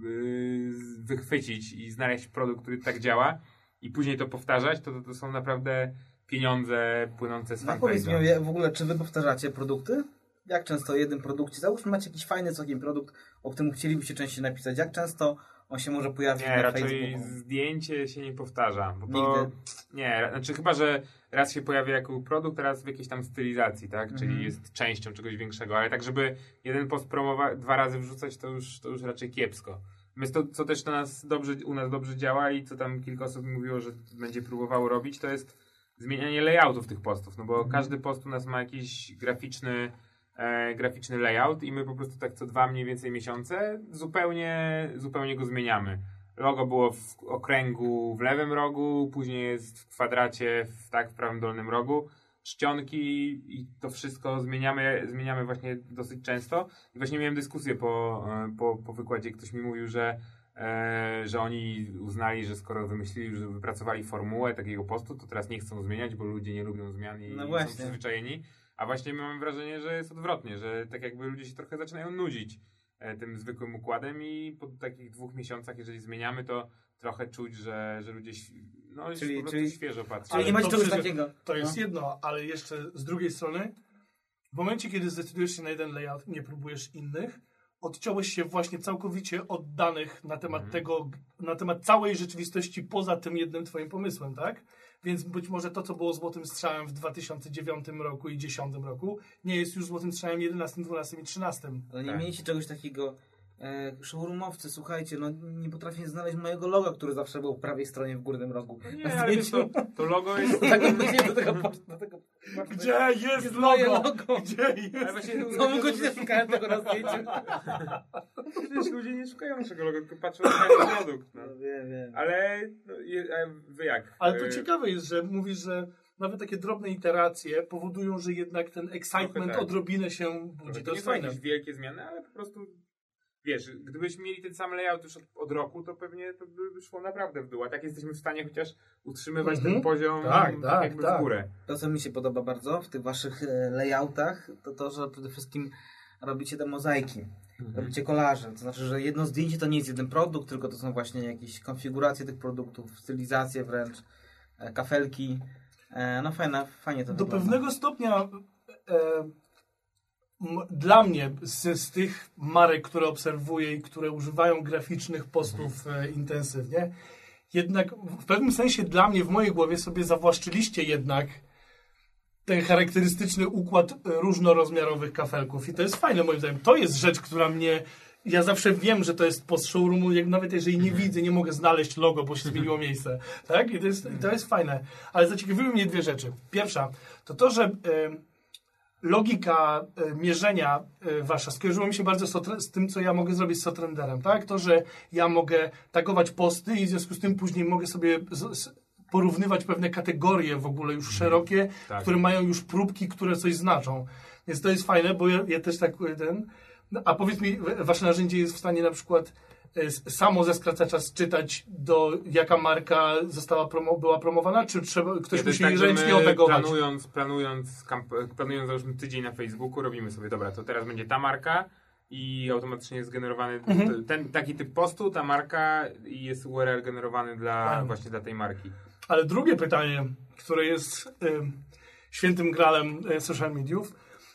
yy, wychwycić i znaleźć produkt, który tak działa i później to powtarzać, to, to, to są naprawdę pieniądze płynące z
No powiedz mi w ogóle, czy wy powtarzacie produkty? Jak często o jednym produkcie? Załóżmy, macie jakiś fajny całkiem produkt, o którym chcielibyście częściej napisać. Jak często on się może pojawić
Nie,
na
raczej
Facebooku?
zdjęcie się nie powtarza. Bo to. Nie, znaczy chyba, że raz się pojawia jako produkt, raz w jakiejś tam stylizacji, tak?
Mhm.
Czyli jest częścią czegoś większego, ale tak, żeby jeden post promować, dwa razy wrzucać, to już, to już raczej kiepsko. Natomiast to, co też na nas dobrze, u nas dobrze działa i co tam kilka osób mówiło, że będzie próbowało robić, to jest zmienianie layoutów tych postów, no bo
Mhm.
każdy post u nas ma jakiś graficzny, e, graficzny layout i my po prostu tak co dwa mniej więcej miesiące zupełnie, zupełnie go zmieniamy. Logo było w okręgu w lewym rogu, później jest w kwadracie w, tak, w prawym dolnym rogu. Czcionki i to wszystko zmieniamy, zmieniamy właśnie dosyć często. I właśnie miałem dyskusję po, e, po, po wykładzie. Ktoś mi mówił, że, że oni uznali, że skoro wymyślili, że wypracowali formułę takiego postu, to teraz nie chcą zmieniać, bo ludzie nie lubią zmian i
No
są przyzwyczajeni. A właśnie mamy wrażenie, że jest odwrotnie, że tak jakby ludzie się trochę zaczynają nudzić e, tym zwykłym układem i po takich dwóch miesiącach, jeżeli zmieniamy, to trochę czuć, że, że ludzie no,
Czyli-
czyli, po prostu
czyli-
świeżo patrzą.
Czyli
Ale
nie macie czegoś takiego.
To jest
no.
jedno, ale jeszcze z drugiej strony, w momencie, kiedy zdecydujesz się na jeden layout i nie próbujesz innych, odciąłeś się właśnie całkowicie od danych na temat
Mhm.
tego, na temat całej rzeczywistości poza tym jednym twoim pomysłem, tak? Więc być może to, co było złotym strzałem w 2009 roku i 2010 roku, nie jest już złotym strzałem 11, 12 i 13.
Ale nie
Tak.
mieliście czegoś takiego. E, showroomowcy, słuchajcie, no nie potrafię znaleźć mojego loga, który zawsze był po prawej stronie w górnym rogu.
Nie,
Na
ale wiesz, to, to logo jest...
Tak do tego. Do tego.
Gdzie jest
Jest
logo?
logo.
Gdzie
Ale
jest?
właśnie,
Całą godzinę szukałem tego na zdjęciu.
Przecież ludzie nie szukają naszego logo, tylko patrzą na produkt. No.
No wiem, wiem.
Ale no, je, a wy jak?
Ale to
E,
ciekawe jest, że mówisz, że nawet takie drobne iteracje powodują, że jednak ten excitement
tak.
odrobinę się budzi.
To
To
nie
jest
są
fajne.
jakieś wielkie zmiany, ale po prostu wiesz, gdybyśmy mieli ten sam layout już od, od roku, to pewnie to by szło naprawdę w dół. A tak jesteśmy w stanie chociaż utrzymywać
Mhm.
ten poziom
Tak, tak,
jakby
tak.
w górę.
To, co mi się podoba bardzo w tych waszych e, layoutach, to to, że przede wszystkim robicie te mozaiki, robicie kolaże. To znaczy, że jedno zdjęcie to nie jest jeden produkt, tylko to są właśnie jakieś konfiguracje tych produktów, stylizacje wręcz, e, kafelki. E, no fajne, fajnie to
Do
wygląda.
pewnego stopnia e, dla mnie z, z tych marek, które obserwuję i które używają graficznych postów e, intensywnie, jednak w pewnym sensie dla mnie, w mojej głowie sobie zawłaszczyliście jednak ten charakterystyczny układ e, różnorozmiarowych kafelków. I to jest fajne moim zdaniem. To jest rzecz, która mnie... Ja zawsze wiem, że to jest post showroomu, jak nawet jeżeli nie widzę, nie mogę znaleźć logo, bo się zmieniło miejsce. Tak? I to jest, to jest fajne. Ale zaciekawiły mnie dwie rzeczy. Pierwsza, to to, że... logika e, mierzenia e, wasza skojarzyła mi się bardzo z, tym, co ja mogę zrobić z Sotrenderem, tak? To, że ja mogę tagować posty i w związku z tym później mogę sobie porównywać pewne kategorie w ogóle już szerokie,
Tak.
które mają już próbki, które coś znaczą. Więc to jest fajne, bo ja, ja też tak e, ten... No, a powiedz mi, wasze narzędzie jest w stanie na przykład samo ze skracacza czytać, do jaka marka została promo, była promowana, czy trzeba, ktoś
Ja
musi
tak,
ręcznie otagować?
Planując, planując, planując załóżmy tydzień na Facebooku, robimy sobie, dobra, to teraz będzie ta marka i automatycznie jest generowany
Mhm.
ten taki typ postu, ta marka i jest URL generowany dla
Fajnie.
właśnie dla tej marki.
Ale drugie pytanie, które jest y, świętym gralem y, social mediów,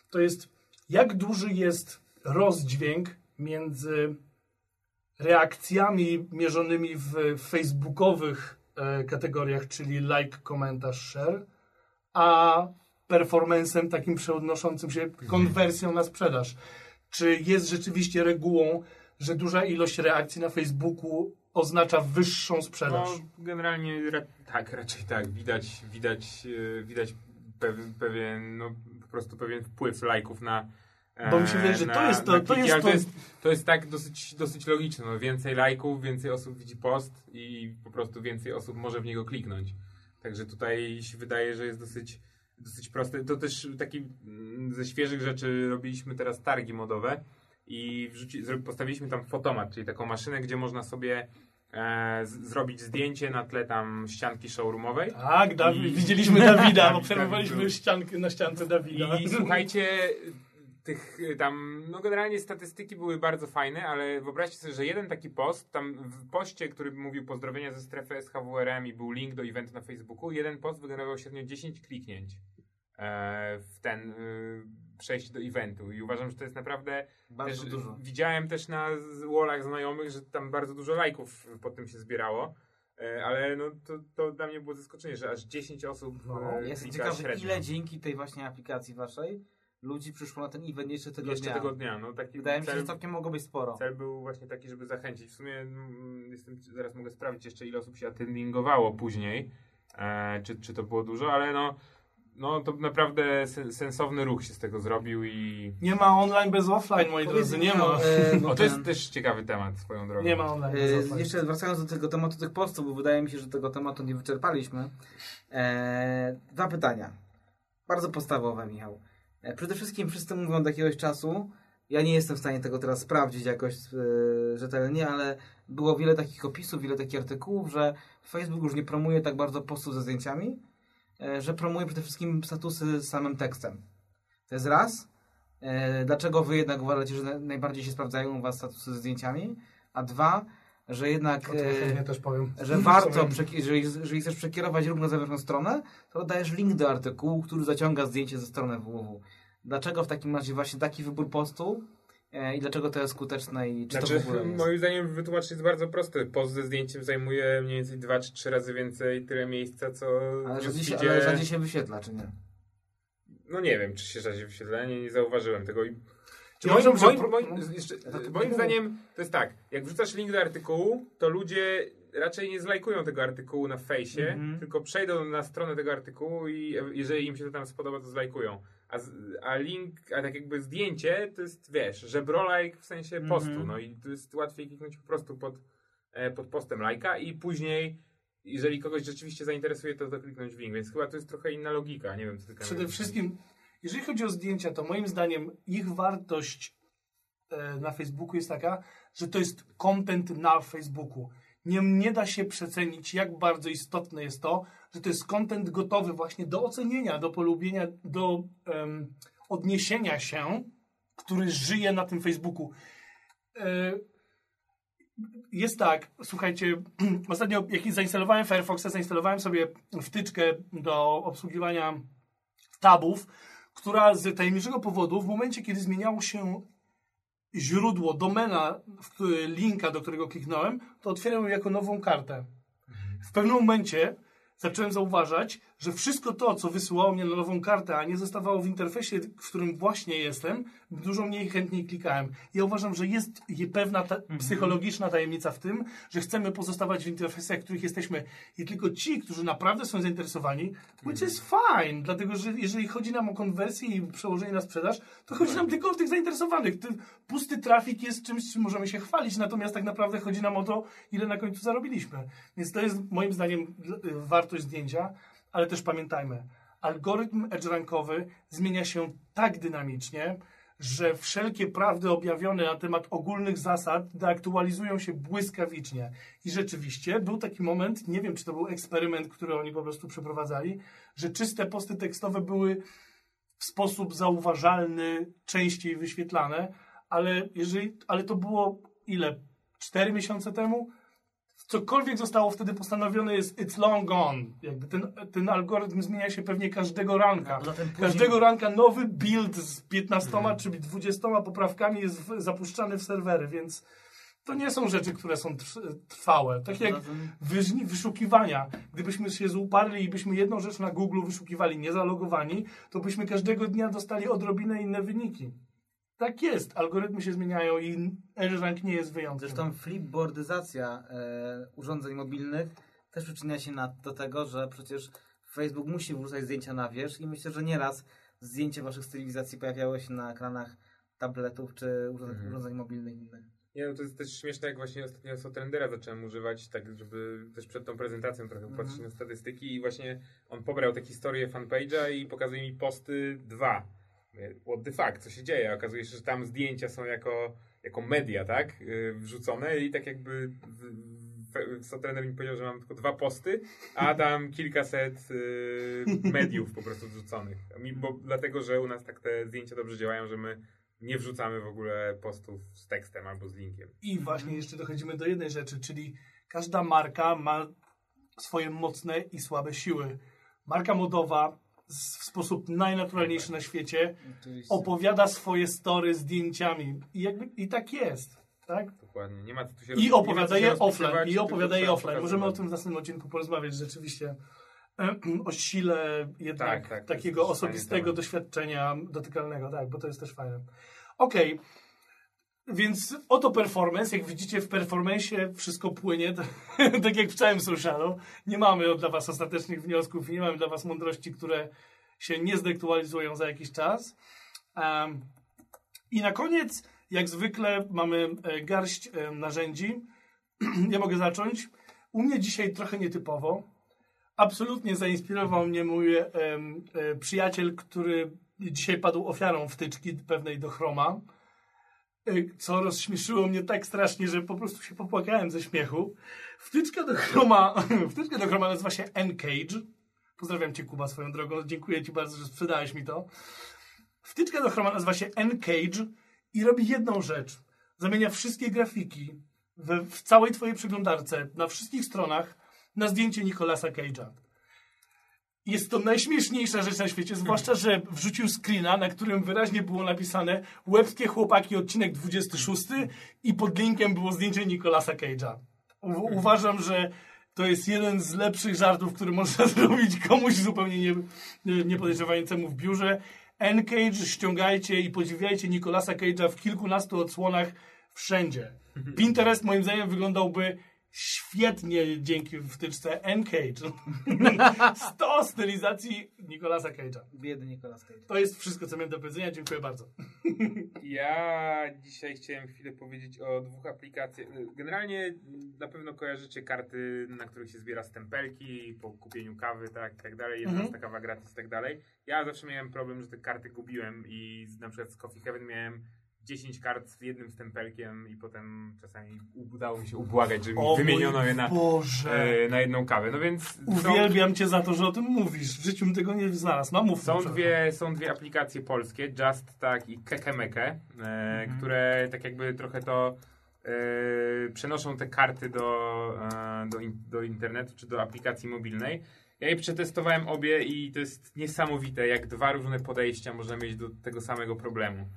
to jest jak duży jest rozdźwięk między reakcjami mierzonymi w facebookowych e, kategoriach, czyli like, komentarz, share, a performancem takim przeodnoszącym się konwersją na sprzedaż. Czy jest rzeczywiście regułą, że duża ilość reakcji na Facebooku oznacza wyższą sprzedaż?
No, generalnie ra- tak, raczej tak. Widać, widać, e, widać pew- pewien, no po prostu pewien wpływ lajków na.
Bo mi się wydaje, że to jest to-
na
to jest to-
to jest, to jest tak dosyć, dosyć logiczne. No, więcej lajków, więcej osób widzi post i po prostu więcej osób może w niego kliknąć. Także tutaj się wydaje, że jest dosyć, dosyć proste. To też taki mm, ze świeżych rzeczy robiliśmy teraz targi modowe i wrzuci, zro- postawiliśmy tam fotomat, czyli taką maszynę, gdzie można sobie e, z, zrobić zdjęcie na tle tam ścianki showroomowej.
Tak, Dawid,
I-
widzieliśmy Dawida,
Tak,
obserwowaliśmy
tak,
ściankę na ściance Dawida.
I słuchajcie, tych y, tam, no generalnie statystyki były bardzo fajne, ale wyobraźcie sobie, że jeden taki post, tam w poście, który mówił pozdrowienia ze strefy SHWRM i był link do eventu na Facebooku, jeden post wygenerował średnio 10 kliknięć e, w ten y, przejście do eventu i uważam, że to jest naprawdę
Bardzo
też,
dużo.
Widziałem też na wallach znajomych, że tam bardzo dużo lajków pod tym się zbierało. E, Ale no to, to dla mnie było zaskoczenie, że aż 10 osób
No,
e,
Jestem ciekawy,
średnio.
ile dzięki tej właśnie aplikacji waszej ludzi przyszło na ten event jeszcze tego
Jeszcze
dnia.
tego dnia. No, taki
Wydaje mi się,
cel,
że całkiem mogło być sporo.
cel był właśnie taki, żeby zachęcić. W sumie mm, jestem, zaraz mogę sprawdzić jeszcze ile osób się attendingowało później, e, czy, czy to było dużo, ale no, no to naprawdę sen, sensowny ruch się z tego zrobił i
Nie ma online bez offline, moi
Powiedz
drodzy, nie ma.
no, e, bo
o, to jest też ciekawy temat swoją drogą.
Nie ma online bez
E,
offline.
Jeszcze wracając do tego tematu tych postów, bo wydaje mi się, że tego tematu nie wyczerpaliśmy. E, dwa pytania. Bardzo podstawowe, Michał. E, przede wszystkim wszyscy mówią od jakiegoś czasu, ja nie jestem w stanie tego teraz sprawdzić jakoś e, rzetelnie, ale było wiele takich opisów, wiele takich artykułów, że Facebook już nie promuje tak bardzo postów ze zdjęciami, e, że promuje przede wszystkim statusy z samym tekstem. To jest raz. E, dlaczego wy jednak uważacie, że na- najbardziej się sprawdzają u was statusy ze zdjęciami? A dwa, że jednak że warto, jeżeli, jeżeli chcesz przekierować na zewnętrzną stronę, to dajesz link do artykułu, który zaciąga zdjęcie ze strony www. Dlaczego w takim razie właśnie taki wybór postu e, i dlaczego to jest skuteczne i czy
Znaczy,
to w ogóle jest?
moim zdaniem wytłumaczyć jest bardzo prosty. Post ze zdjęciem zajmuje mniej więcej 2 czy 3 razy więcej tyle miejsca, co
Ale
w
rzadziej, się,
newsfeedzie.
ale rzadziej się wyświetla, czy nie?
No nie wiem, czy się rzadziej wyświetla, nie, nie zauważyłem tego. I... Czy moim, moim, moim,
no.
jeszcze,
tak
moim zdaniem to jest tak, jak wrzucasz link do artykułu, to ludzie raczej nie zlajkują tego artykułu na fejsie,
Mhm.
tylko przejdą na stronę tego artykułu i jeżeli im się to tam spodoba, to zlajkują. A, a link, a tak jakby zdjęcie, to jest, wiesz, żebrolajk w sensie
Mhm.
postu, no i to jest łatwiej kliknąć po prostu pod, e, pod postem lajka i później jeżeli kogoś rzeczywiście zainteresuje, to, to kliknąć w link, więc chyba to jest trochę inna logika, nie wiem, co ty
Przede wszystkim, jeżeli chodzi o zdjęcia, to moim zdaniem ich wartość e, na Facebooku jest taka, że to jest content na Facebooku. Nie, nie da się przecenić, jak bardzo istotne jest to, że to jest content gotowy właśnie do ocenienia, do polubienia, do em, odniesienia się który żyje na tym Facebooku. E, jest tak, słuchajcie, ostatnio jak zainstalowałem Firefoxa, zainstalowałem sobie wtyczkę do obsługiwania tabów, która z tajemniczego powodu w momencie, kiedy zmieniało się źródło, domena linka, do którego kliknąłem, to otwierał ją jako nową kartę. W pewnym momencie zacząłem zauważać, że wszystko to, co wysyłało mnie na nową kartę, a nie zostawało w interfejsie, w którym właśnie jestem, dużo mniej chętniej klikałem. Ja uważam, że jest pewna ta mhm. psychologiczna tajemnica w tym, że chcemy pozostawać w interfejsach, w których jesteśmy i tylko ci, którzy naprawdę są zainteresowani, which is fine, dlatego że jeżeli chodzi nam o konwersję i przełożenie na sprzedaż, to chodzi nam tylko o tych zainteresowanych. Pusty trafik jest czymś, czym możemy się chwalić, natomiast tak naprawdę chodzi nam o to, ile na końcu zarobiliśmy. Więc to jest moim zdaniem wartość zdjęcia ale też pamiętajmy, algorytm edgerankowy zmienia się tak dynamicznie, że wszelkie prawdy objawione na temat ogólnych zasad deaktualizują się błyskawicznie. I rzeczywiście był taki moment, nie wiem czy to był eksperyment, który oni po prostu przeprowadzali, że czyste posty tekstowe były w sposób zauważalny częściej wyświetlane, ale, jeżeli, ale to było ile? Cztery miesiące temu? Cokolwiek zostało wtedy postanowione jest it's long gone. Jakby ten, ten algorytm zmienia się pewnie każdego ranka. No, później... Każdego ranka nowy build z 15 mhm. czy 20 poprawkami jest w, zapuszczany w serwery, więc to nie są rzeczy, które są trwałe. Tak jak wyszukiwania. Gdybyśmy się zuparli i byśmy jedną rzecz na Google wyszukiwali niezalogowani, to byśmy każdego dnia dostali odrobinę inne wyniki. Tak jest, algorytmy się zmieniają i EdgeRank nie jest wyjątkiem.
Zresztą flipboardyzacja e, urządzeń mobilnych też przyczynia się na, do tego, że przecież Facebook musi wrzucać zdjęcia na wierzch i myślę, że nieraz zdjęcia waszych stylizacji pojawiały się na ekranach tabletów czy urządzeń, mhm. urządzeń mobilnych innych.
Nie, no to jest też śmieszne, jak właśnie ostatnio Sotrendera zacząłem używać, tak żeby też przed tą prezentacją trochę mhm. patrzeć na statystyki i właśnie on pobrał tę historię fanpage'a i pokazuje mi posty dwa what the fuck, co się dzieje? Okazuje się, że tam zdjęcia są jako, jako media, tak? Y, wrzucone i tak jakby Sotrener mi powiedział, że mam tylko dwa posty, a tam kilkaset y, mediów po prostu wrzuconych. Bo, dlatego, że u nas tak te zdjęcia dobrze działają, że my nie wrzucamy w ogóle postów z tekstem albo z linkiem.
I właśnie jeszcze dochodzimy do jednej rzeczy, czyli każda marka ma swoje mocne i słabe siły. Marka modowa w sposób najnaturalniejszy na świecie opowiada swoje story zdjęciami. I, jakby, I tak jest. Tak?
Dokładnie. Nie ma tu się
I opowiada je offline. I opowiada je offline. Możemy o tym w następnym odcinku porozmawiać rzeczywiście o sile jednak tak, tak, takiego osobistego doświadczenia dotykalnego, tak, bo to jest też fajne. Okej. Okay. Więc oto performance. Jak widzicie w performance wszystko płynie, tak jak w całym socialu. Nie mamy dla was ostatecznych wniosków nie mamy dla was mądrości, które się nie zdektualizują za jakiś czas. Um, I na koniec, jak zwykle, mamy e, garść e, narzędzi. ja mogę zacząć. U mnie dzisiaj trochę nietypowo. Absolutnie zainspirował mnie mój e, przyjaciel, który dzisiaj padł ofiarą wtyczki pewnej do Chroma co rozśmieszyło mnie tak strasznie, że po prostu się popłakałem ze śmiechu. Wtyczka do chroma, wtyczka do chroma nazywa się N-Cage. Pozdrawiam Cię, Kuba, swoją drogą. Dziękuję Ci bardzo, że sprzedałeś mi to. Wtyczka do chroma nazywa się N-Cage i robi jedną rzecz. Zamienia wszystkie grafiki w, w całej Twojej przeglądarce, na wszystkich stronach, na zdjęcie Nicolasa Cage'a. Jest to najśmieszniejsza rzecz na świecie, zwłaszcza, że wrzucił screena, na którym wyraźnie było napisane Łebskie chłopaki, odcinek 26 i pod linkiem było zdjęcie Nicolasa Cage'a. Uważam, że to jest jeden z lepszych żartów, który można zrobić komuś zupełnie nie, nie w biurze. N-Cage ściągajcie i podziwiajcie Nicolasa Cage'a w kilkunastu odsłonach wszędzie. Pinterest moim zdaniem wyglądałby świetnie dzięki wtyczce N-Cage. 100 stylizacji Nicolasa Cage'a.
Biedy Nicolas Cage.
To jest wszystko, co miałem do powiedzenia. Dziękuję bardzo.
ja dzisiaj chciałem chwilę powiedzieć o dwóch aplikacjach. Generalnie na pewno kojarzycie karty, na których się zbiera stempelki po kupieniu kawy, tak, tak dalej. Jedna mhm. kawa gratis, tak dalej. Ja zawsze miałem problem, że te karty gubiłem i na przykład z Coffee Heaven miałem 10 kart z jednym stempelkiem i potem czasami udało mi się ubłagać, żeby mi
O
wymieniono je na, e, na jedną kawę. No więc są,
Uwielbiam cię za to, że o tym mówisz. W życiu bym tego nie znalazł. No mów.
są, dwie, są dwie aplikacje polskie, Just Tak i Kekemeke, e,
Mhm.
które tak jakby trochę to e, przenoszą te karty do, e, do, in, do internetu czy do aplikacji mobilnej. Ja je przetestowałem obie i to jest niesamowite, jak dwa różne podejścia można mieć do tego samego problemu.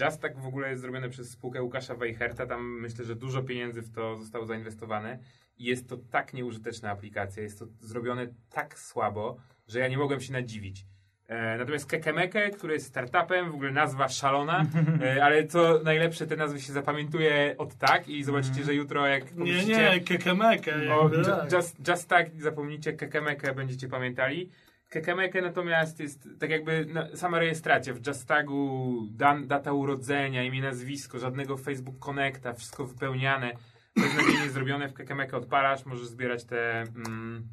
Just tak w ogóle jest zrobione przez spółkę Łukasza Weicherta, tam myślę, że dużo pieniędzy w to zostało zainwestowane i jest to tak nieużyteczna aplikacja, jest to zrobione tak słabo, że ja nie mogłem się nadziwić. E, natomiast Kekemeke, który jest startupem, w ogóle nazwa szalona, e, ale co najlepsze, te nazwy się zapamiętuje od tak i zobaczycie, że jutro jak
Nie, nie, kekemekę.
o
tak.
just, just tak, zapomnijcie Kekemeke, będziecie pamiętali. Kekemeke natomiast jest tak jakby no, sama rejestracja w Justagu, dan, data urodzenia, imię, nazwisko, żadnego Facebook Connecta, wszystko wypełniane, beznadziejnie zrobione. W Kekemeke odpalasz, możesz zbierać te, mm,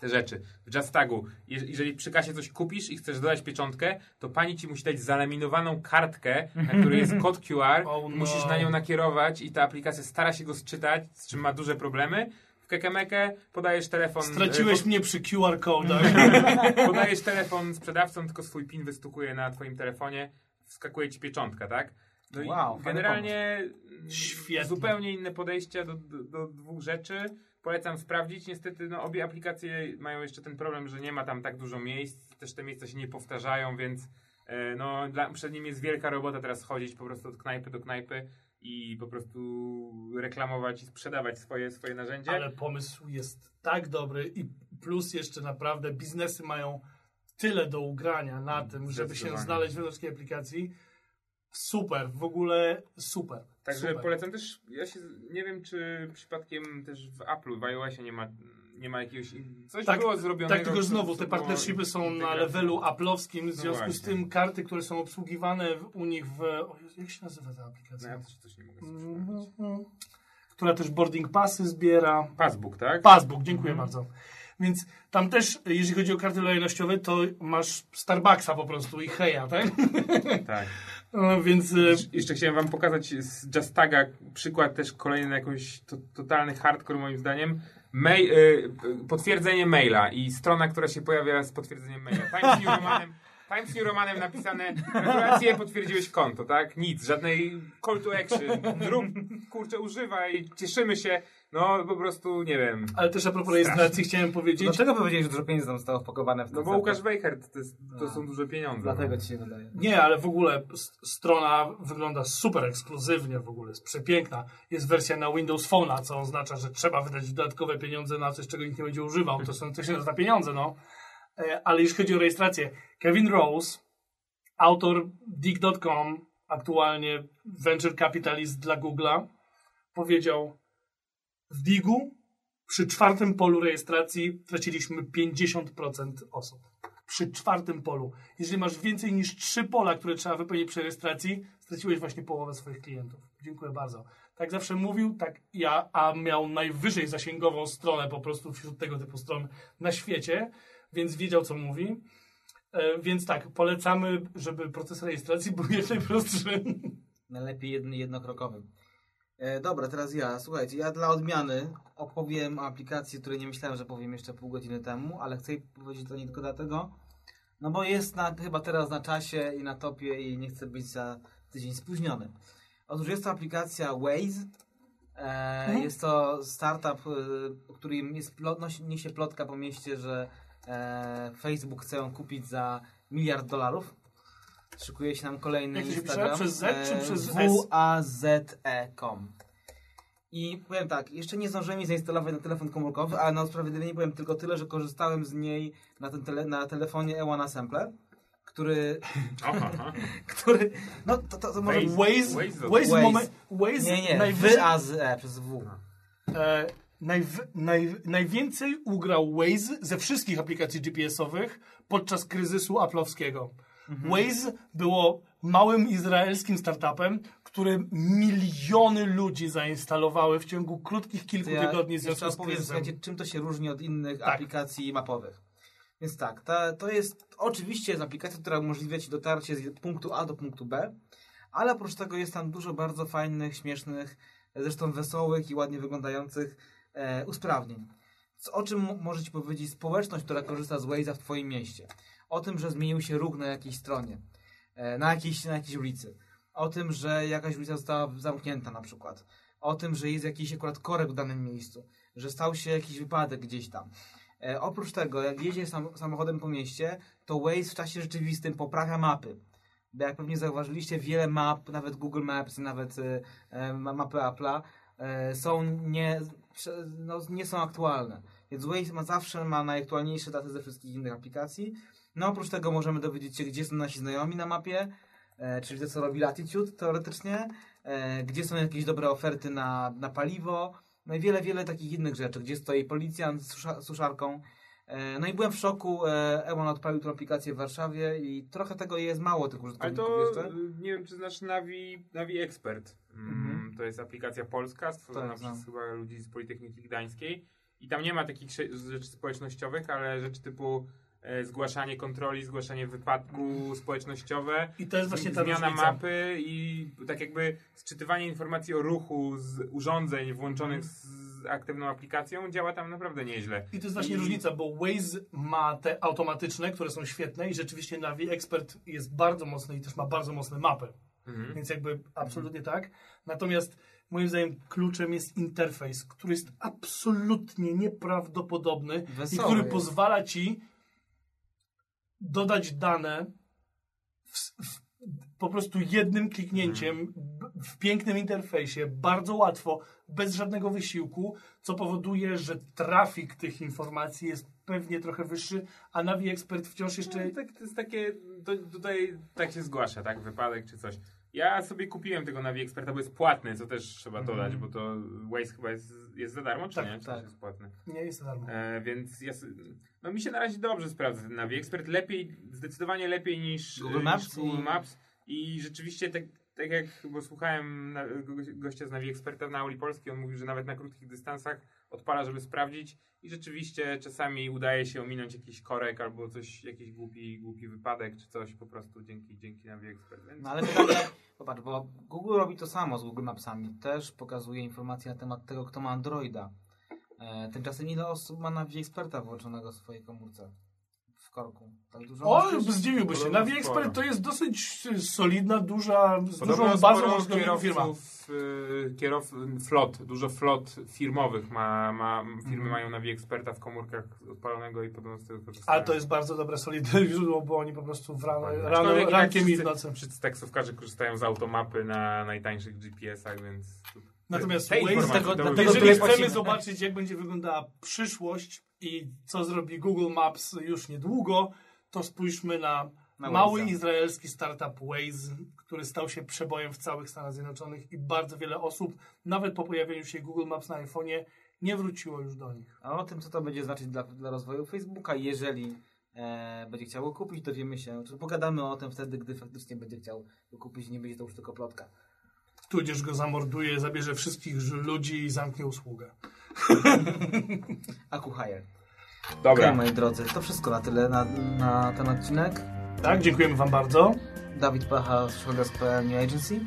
te rzeczy. W Justagu, je- jeżeli przy kasie coś kupisz i chcesz dodać pieczątkę, to pani ci musi dać zalaminowaną kartkę, na której jest kod QR,
Oh no.
musisz na nią nakierować i ta aplikacja stara się go sczytać, z czym ma duże problemy. W Kekemekę podajesz telefon.
Straciłeś
e,
mnie przy QR codach.
pod- podajesz telefon sprzedawcą, tylko swój PIN wystukuje na twoim telefonie, wskakuje ci pieczątka, tak? No i
Wow,
generalnie
Świetnie.
zupełnie inne podejścia do, do, do dwóch rzeczy. Polecam sprawdzić. Niestety no, obie aplikacje mają jeszcze ten problem, że nie ma tam tak dużo miejsc. Też te miejsca się nie powtarzają, więc e, no, dla, przed nim jest wielka robota teraz chodzić po prostu od knajpy do knajpy i po prostu reklamować i sprzedawać swoje, swoje narzędzie.
Ale pomysł jest tak dobry i plus jeszcze naprawdę biznesy mają tyle do ugrania na tym, żeby się znaleźć w tej aplikacji. Super, w ogóle super.
Także
super.
polecam też, ja się nie wiem, czy przypadkiem też w Apple'u, w iOSie nie ma, nie ma jakiegoś, coś
Tak,
było zrobionego.
Tak, tylko znowu te partnershipy są na levelu aplowskim, w
No
związku z
właśnie.
tym karty, które są obsługiwane u nich w... O, jak się nazywa ta
No
aplikacja?
ja też coś nie mogę.
Mhm. Która też boarding passy zbiera.
Passbook, tak?
Passbook, dziękuję
Mhm.
bardzo. Więc tam też, jeżeli chodzi o karty lojalnościowe, to masz Starbucksa po prostu i Heja, tak?
tak.
No, więc e,
Jesz- Jeszcze chciałem wam pokazać z Justaga przykład też kolejny jakoś to, totalny hardcore moim zdaniem. Mail, y, potwierdzenie maila i strona, która się pojawia z potwierdzeniem maila. Times New Romanem, Times New Romanem napisane gratulacje, potwierdziłeś konto, tak? Nic, żadnej call to action. Zrób, kurczę, używaj, cieszymy się. No po prostu, nie wiem.
ale też a propos rejestracji chciałem powiedzieć,
Dlaczego powiedziałeś, że dużo pieniędzy tam zostało wpakowane w ten
No bo? Łukasz Weichert to, jest, to są duże pieniądze.
Dlatego
no.
ci się wydaje.
Nie, ale w ogóle strona wygląda super ekskluzywnie w ogóle, jest przepiękna. Jest wersja na Windows Phone'a, co oznacza, że trzeba wydać dodatkowe pieniądze na coś, czego nikt nie będzie używał. To, są, to się nazywa pieniądze, no. E, Ale jeśli chodzi o rejestrację, Kevin Rose, autor Dig.com, aktualnie venture capitalist dla Google'a, powiedział w Digu przy czwartym polu rejestracji traciliśmy 50% osób przy czwartym polu. Jeżeli masz więcej niż trzy pola, które trzeba wypełnić przy rejestracji, straciłeś właśnie połowę swoich klientów. Dziękuję bardzo. Tak zawsze mówił, tak ja, a miał najwyżej zasięgową stronę po prostu wśród tego typu stron na świecie, więc wiedział, co mówi. E, więc tak, polecamy, żeby proces rejestracji był jak najprostszy.
Najlepiej jednokrokowy. E, dobra, teraz ja. Słuchajcie, ja dla odmiany opowiem o aplikacji, której nie myślałem, że powiem jeszcze pół godziny temu, ale chcę powiedzieć to nie tylko dlatego, no bo jest na, chyba teraz na czasie i na topie i nie chcę być za tydzień spóźniony. Otóż jest to aplikacja Waze. E, Jest to startup, o którym jest plot, niesie plotka po mieście, że e, Facebook chce ją kupić za miliard dolarów. Szykuje się nam kolejny
Jak to się pisze?
Instagram.
Przez Z czy
E,
przez S?
waze.com I powiem tak, jeszcze nie zdążyłem jej zainstalować na telefon komórkowy, ale na usprawiedliwienie powiem tylko tyle, że korzystałem z niej na, ten tele, na telefonie E1 Sampler, który,
Aha, aha.
który, no to, to, to może...
Waze.
Waze,
Waze.
Waze. Moment, Waze
Nie, nie,
najwyżej-
w a z e, przez W.
E, najw, naj, najwięcej ugrał Waze ze wszystkich aplikacji GPS-owych podczas kryzysu Apple'owskiego.
Mhm.
Waze było małym izraelskim startupem, które miliony ludzi zainstalowały w ciągu krótkich kilku
ja
tygodni w związku z kryzysem.
czym to się różni od innych
Tak.
aplikacji mapowych. Więc tak, ta, to jest oczywiście jest aplikacja, która umożliwia Ci dotarcie z punktu A do punktu B, ale oprócz tego jest tam dużo bardzo fajnych, śmiesznych, zresztą wesołych i ładnie wyglądających e, usprawnień. Co, o czym może Ci powiedzieć społeczność, która korzysta z Waze'a w Twoim mieście? O tym, że zmienił się ruch na jakiejś stronie, e, na, jakiejś, na jakiejś ulicy. O tym, że jakaś ulica została zamknięta na przykład. O tym, że jest jakiś akurat korek w danym miejscu. Że stał się jakiś wypadek gdzieś tam. E, oprócz tego, jak jedzie sam, samochodem po mieście, to Waze w czasie rzeczywistym poprawia mapy. Bo jak pewnie zauważyliście, wiele map, nawet Google Maps, nawet e, ma- mapy Apple'a, e, są nie, no, nie są aktualne. Więc Waze ma zawsze ma najaktualniejsze daty ze wszystkich innych aplikacji. No oprócz tego możemy dowiedzieć się, gdzie są nasi znajomi na mapie, e, czyli to, co robi Latitude teoretycznie, e, gdzie są jakieś dobre oferty na, na paliwo, no i wiele, wiele takich innych rzeczy, gdzie stoi policjant z susza, suszarką. E, no i byłem w szoku, e, Ewon odpalił tę aplikację w Warszawie i trochę tego jest mało tych
Ale
użytkowników
to
jeszcze.
y, nie wiem, czy znasz Navi, Navi Expert. Mm,
Mhm.
To jest aplikacja polska, stworzona
Tak,
przez chyba ludzi z Politechniki Gdańskiej. I tam nie ma takich rzeczy społecznościowych, ale rzeczy typu e, zgłaszanie kontroli, zgłaszanie wypadku społecznościowe,
I to jest właśnie ta
zmiana
różnica.
mapy i tak jakby sczytywanie informacji o ruchu z urządzeń włączonych
Mhm.
z aktywną aplikacją działa tam naprawdę nieźle.
I to jest właśnie
I-
różnica, bo Waze ma te automatyczne, które są świetne i rzeczywiście Navi Expert jest bardzo mocny i też ma bardzo mocne mapy.
Mhm.
Więc jakby absolutnie tak. Natomiast moim zdaniem kluczem jest interfejs, który jest absolutnie nieprawdopodobny i
Wesoły
który
jest.
pozwala ci dodać dane w, w, po prostu jednym kliknięciem b- w pięknym interfejsie, bardzo łatwo, bez żadnego wysiłku, co powoduje, że trafik tych informacji jest pewnie trochę wyższy, a Navi Expert wciąż jeszcze...
No, tak, to jest takie, to, tutaj tak się zgłasza, tak, wypadek czy coś. Ja sobie kupiłem tego Navi Experta, bo jest płatny, co też trzeba
Mhm.
dodać, bo to Waze chyba jest, jest za darmo, czy
Tak,
nie? Czy
tak.
też jest płatny?
Nie jest to darmo.
E, więc ja, no mi się na razie dobrze sprawdza ten Navi Expert, lepiej, zdecydowanie lepiej niż
Google
e,
Maps
niż Google
i-
Maps i rzeczywiście tak, tak jak bo słuchałem na, go- gościa z Navi Experta na Auli Polskiej, on mówił, że nawet na krótkich dystansach odpala, żeby sprawdzić i rzeczywiście czasami udaje się ominąć jakiś korek albo coś, jakiś głupi, głupi wypadek czy coś po prostu dzięki, dzięki Navi Expert. Więc...
No ale pytanie, popatrz, bo Google robi to samo z Google Mapsami. Też pokazuje informacje na temat tego, kto ma Androida. E, tymczasem ile osób ma Navi Experta włączonego w swojej komórce? Korku. Tak dużo?
O, zdziwiłby się. Navi. Expert to jest dosyć solidna, duża, z
Podobno
dużą bazą użytkowników firma.
kierowców, y, kierow, flot, dużo flot firmowych ma, ma firmy
Mhm.
mają Navi Experta w komórkach odpalonego i podobno z tego korzystają.
Ale to jest bardzo dobre, solidne źródło, bo oni po prostu w rano,
Dokładnie.
rano
Aczkolwiek
rankiem
tak
i w
wszyscy-
nocy.
Wszyscy taksówkarze korzystają z automapy na najtańszych GPS-ach, więc...
Natomiast
Te
Waze,
tego- dlatego
jeżeli chcemy
płacimy.
zobaczyć, jak będzie wyglądała przyszłość i co zrobi Google Maps już niedługo, to spójrzmy na,
Na
mały
Waze'a.
izraelski startup Waze, który stał się przebojem w całych Stanach Zjednoczonych i bardzo wiele osób, nawet po pojawieniu się Google Maps na iPhone'ie, nie wróciło już do nich.
A o tym, co to będzie znaczyć dla, dla rozwoju Facebooka, jeżeli e, będzie chciał go kupić, dowiemy się. Czy pogadamy o tym wtedy, gdy faktycznie będzie chciał go kupić i nie będzie to już tylko plotka.
Tudzież go zamorduje, zabierze wszystkich ludzi i zamknie usługę.
Aku Hire.
Dobra.
Okej, moi drodzy, to wszystko na tyle na, na ten odcinek.
Tak, dziękujemy Wam bardzo.
Dawid Pacha z Shoulders.pl New Agency.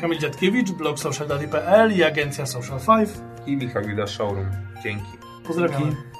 Kamil Dziadkiewicz, blog socialdaddy.pl i agencja Social 5.
I Michał Juda Showroom. Dzięki.
Pozdrawiamy.
Dzięki.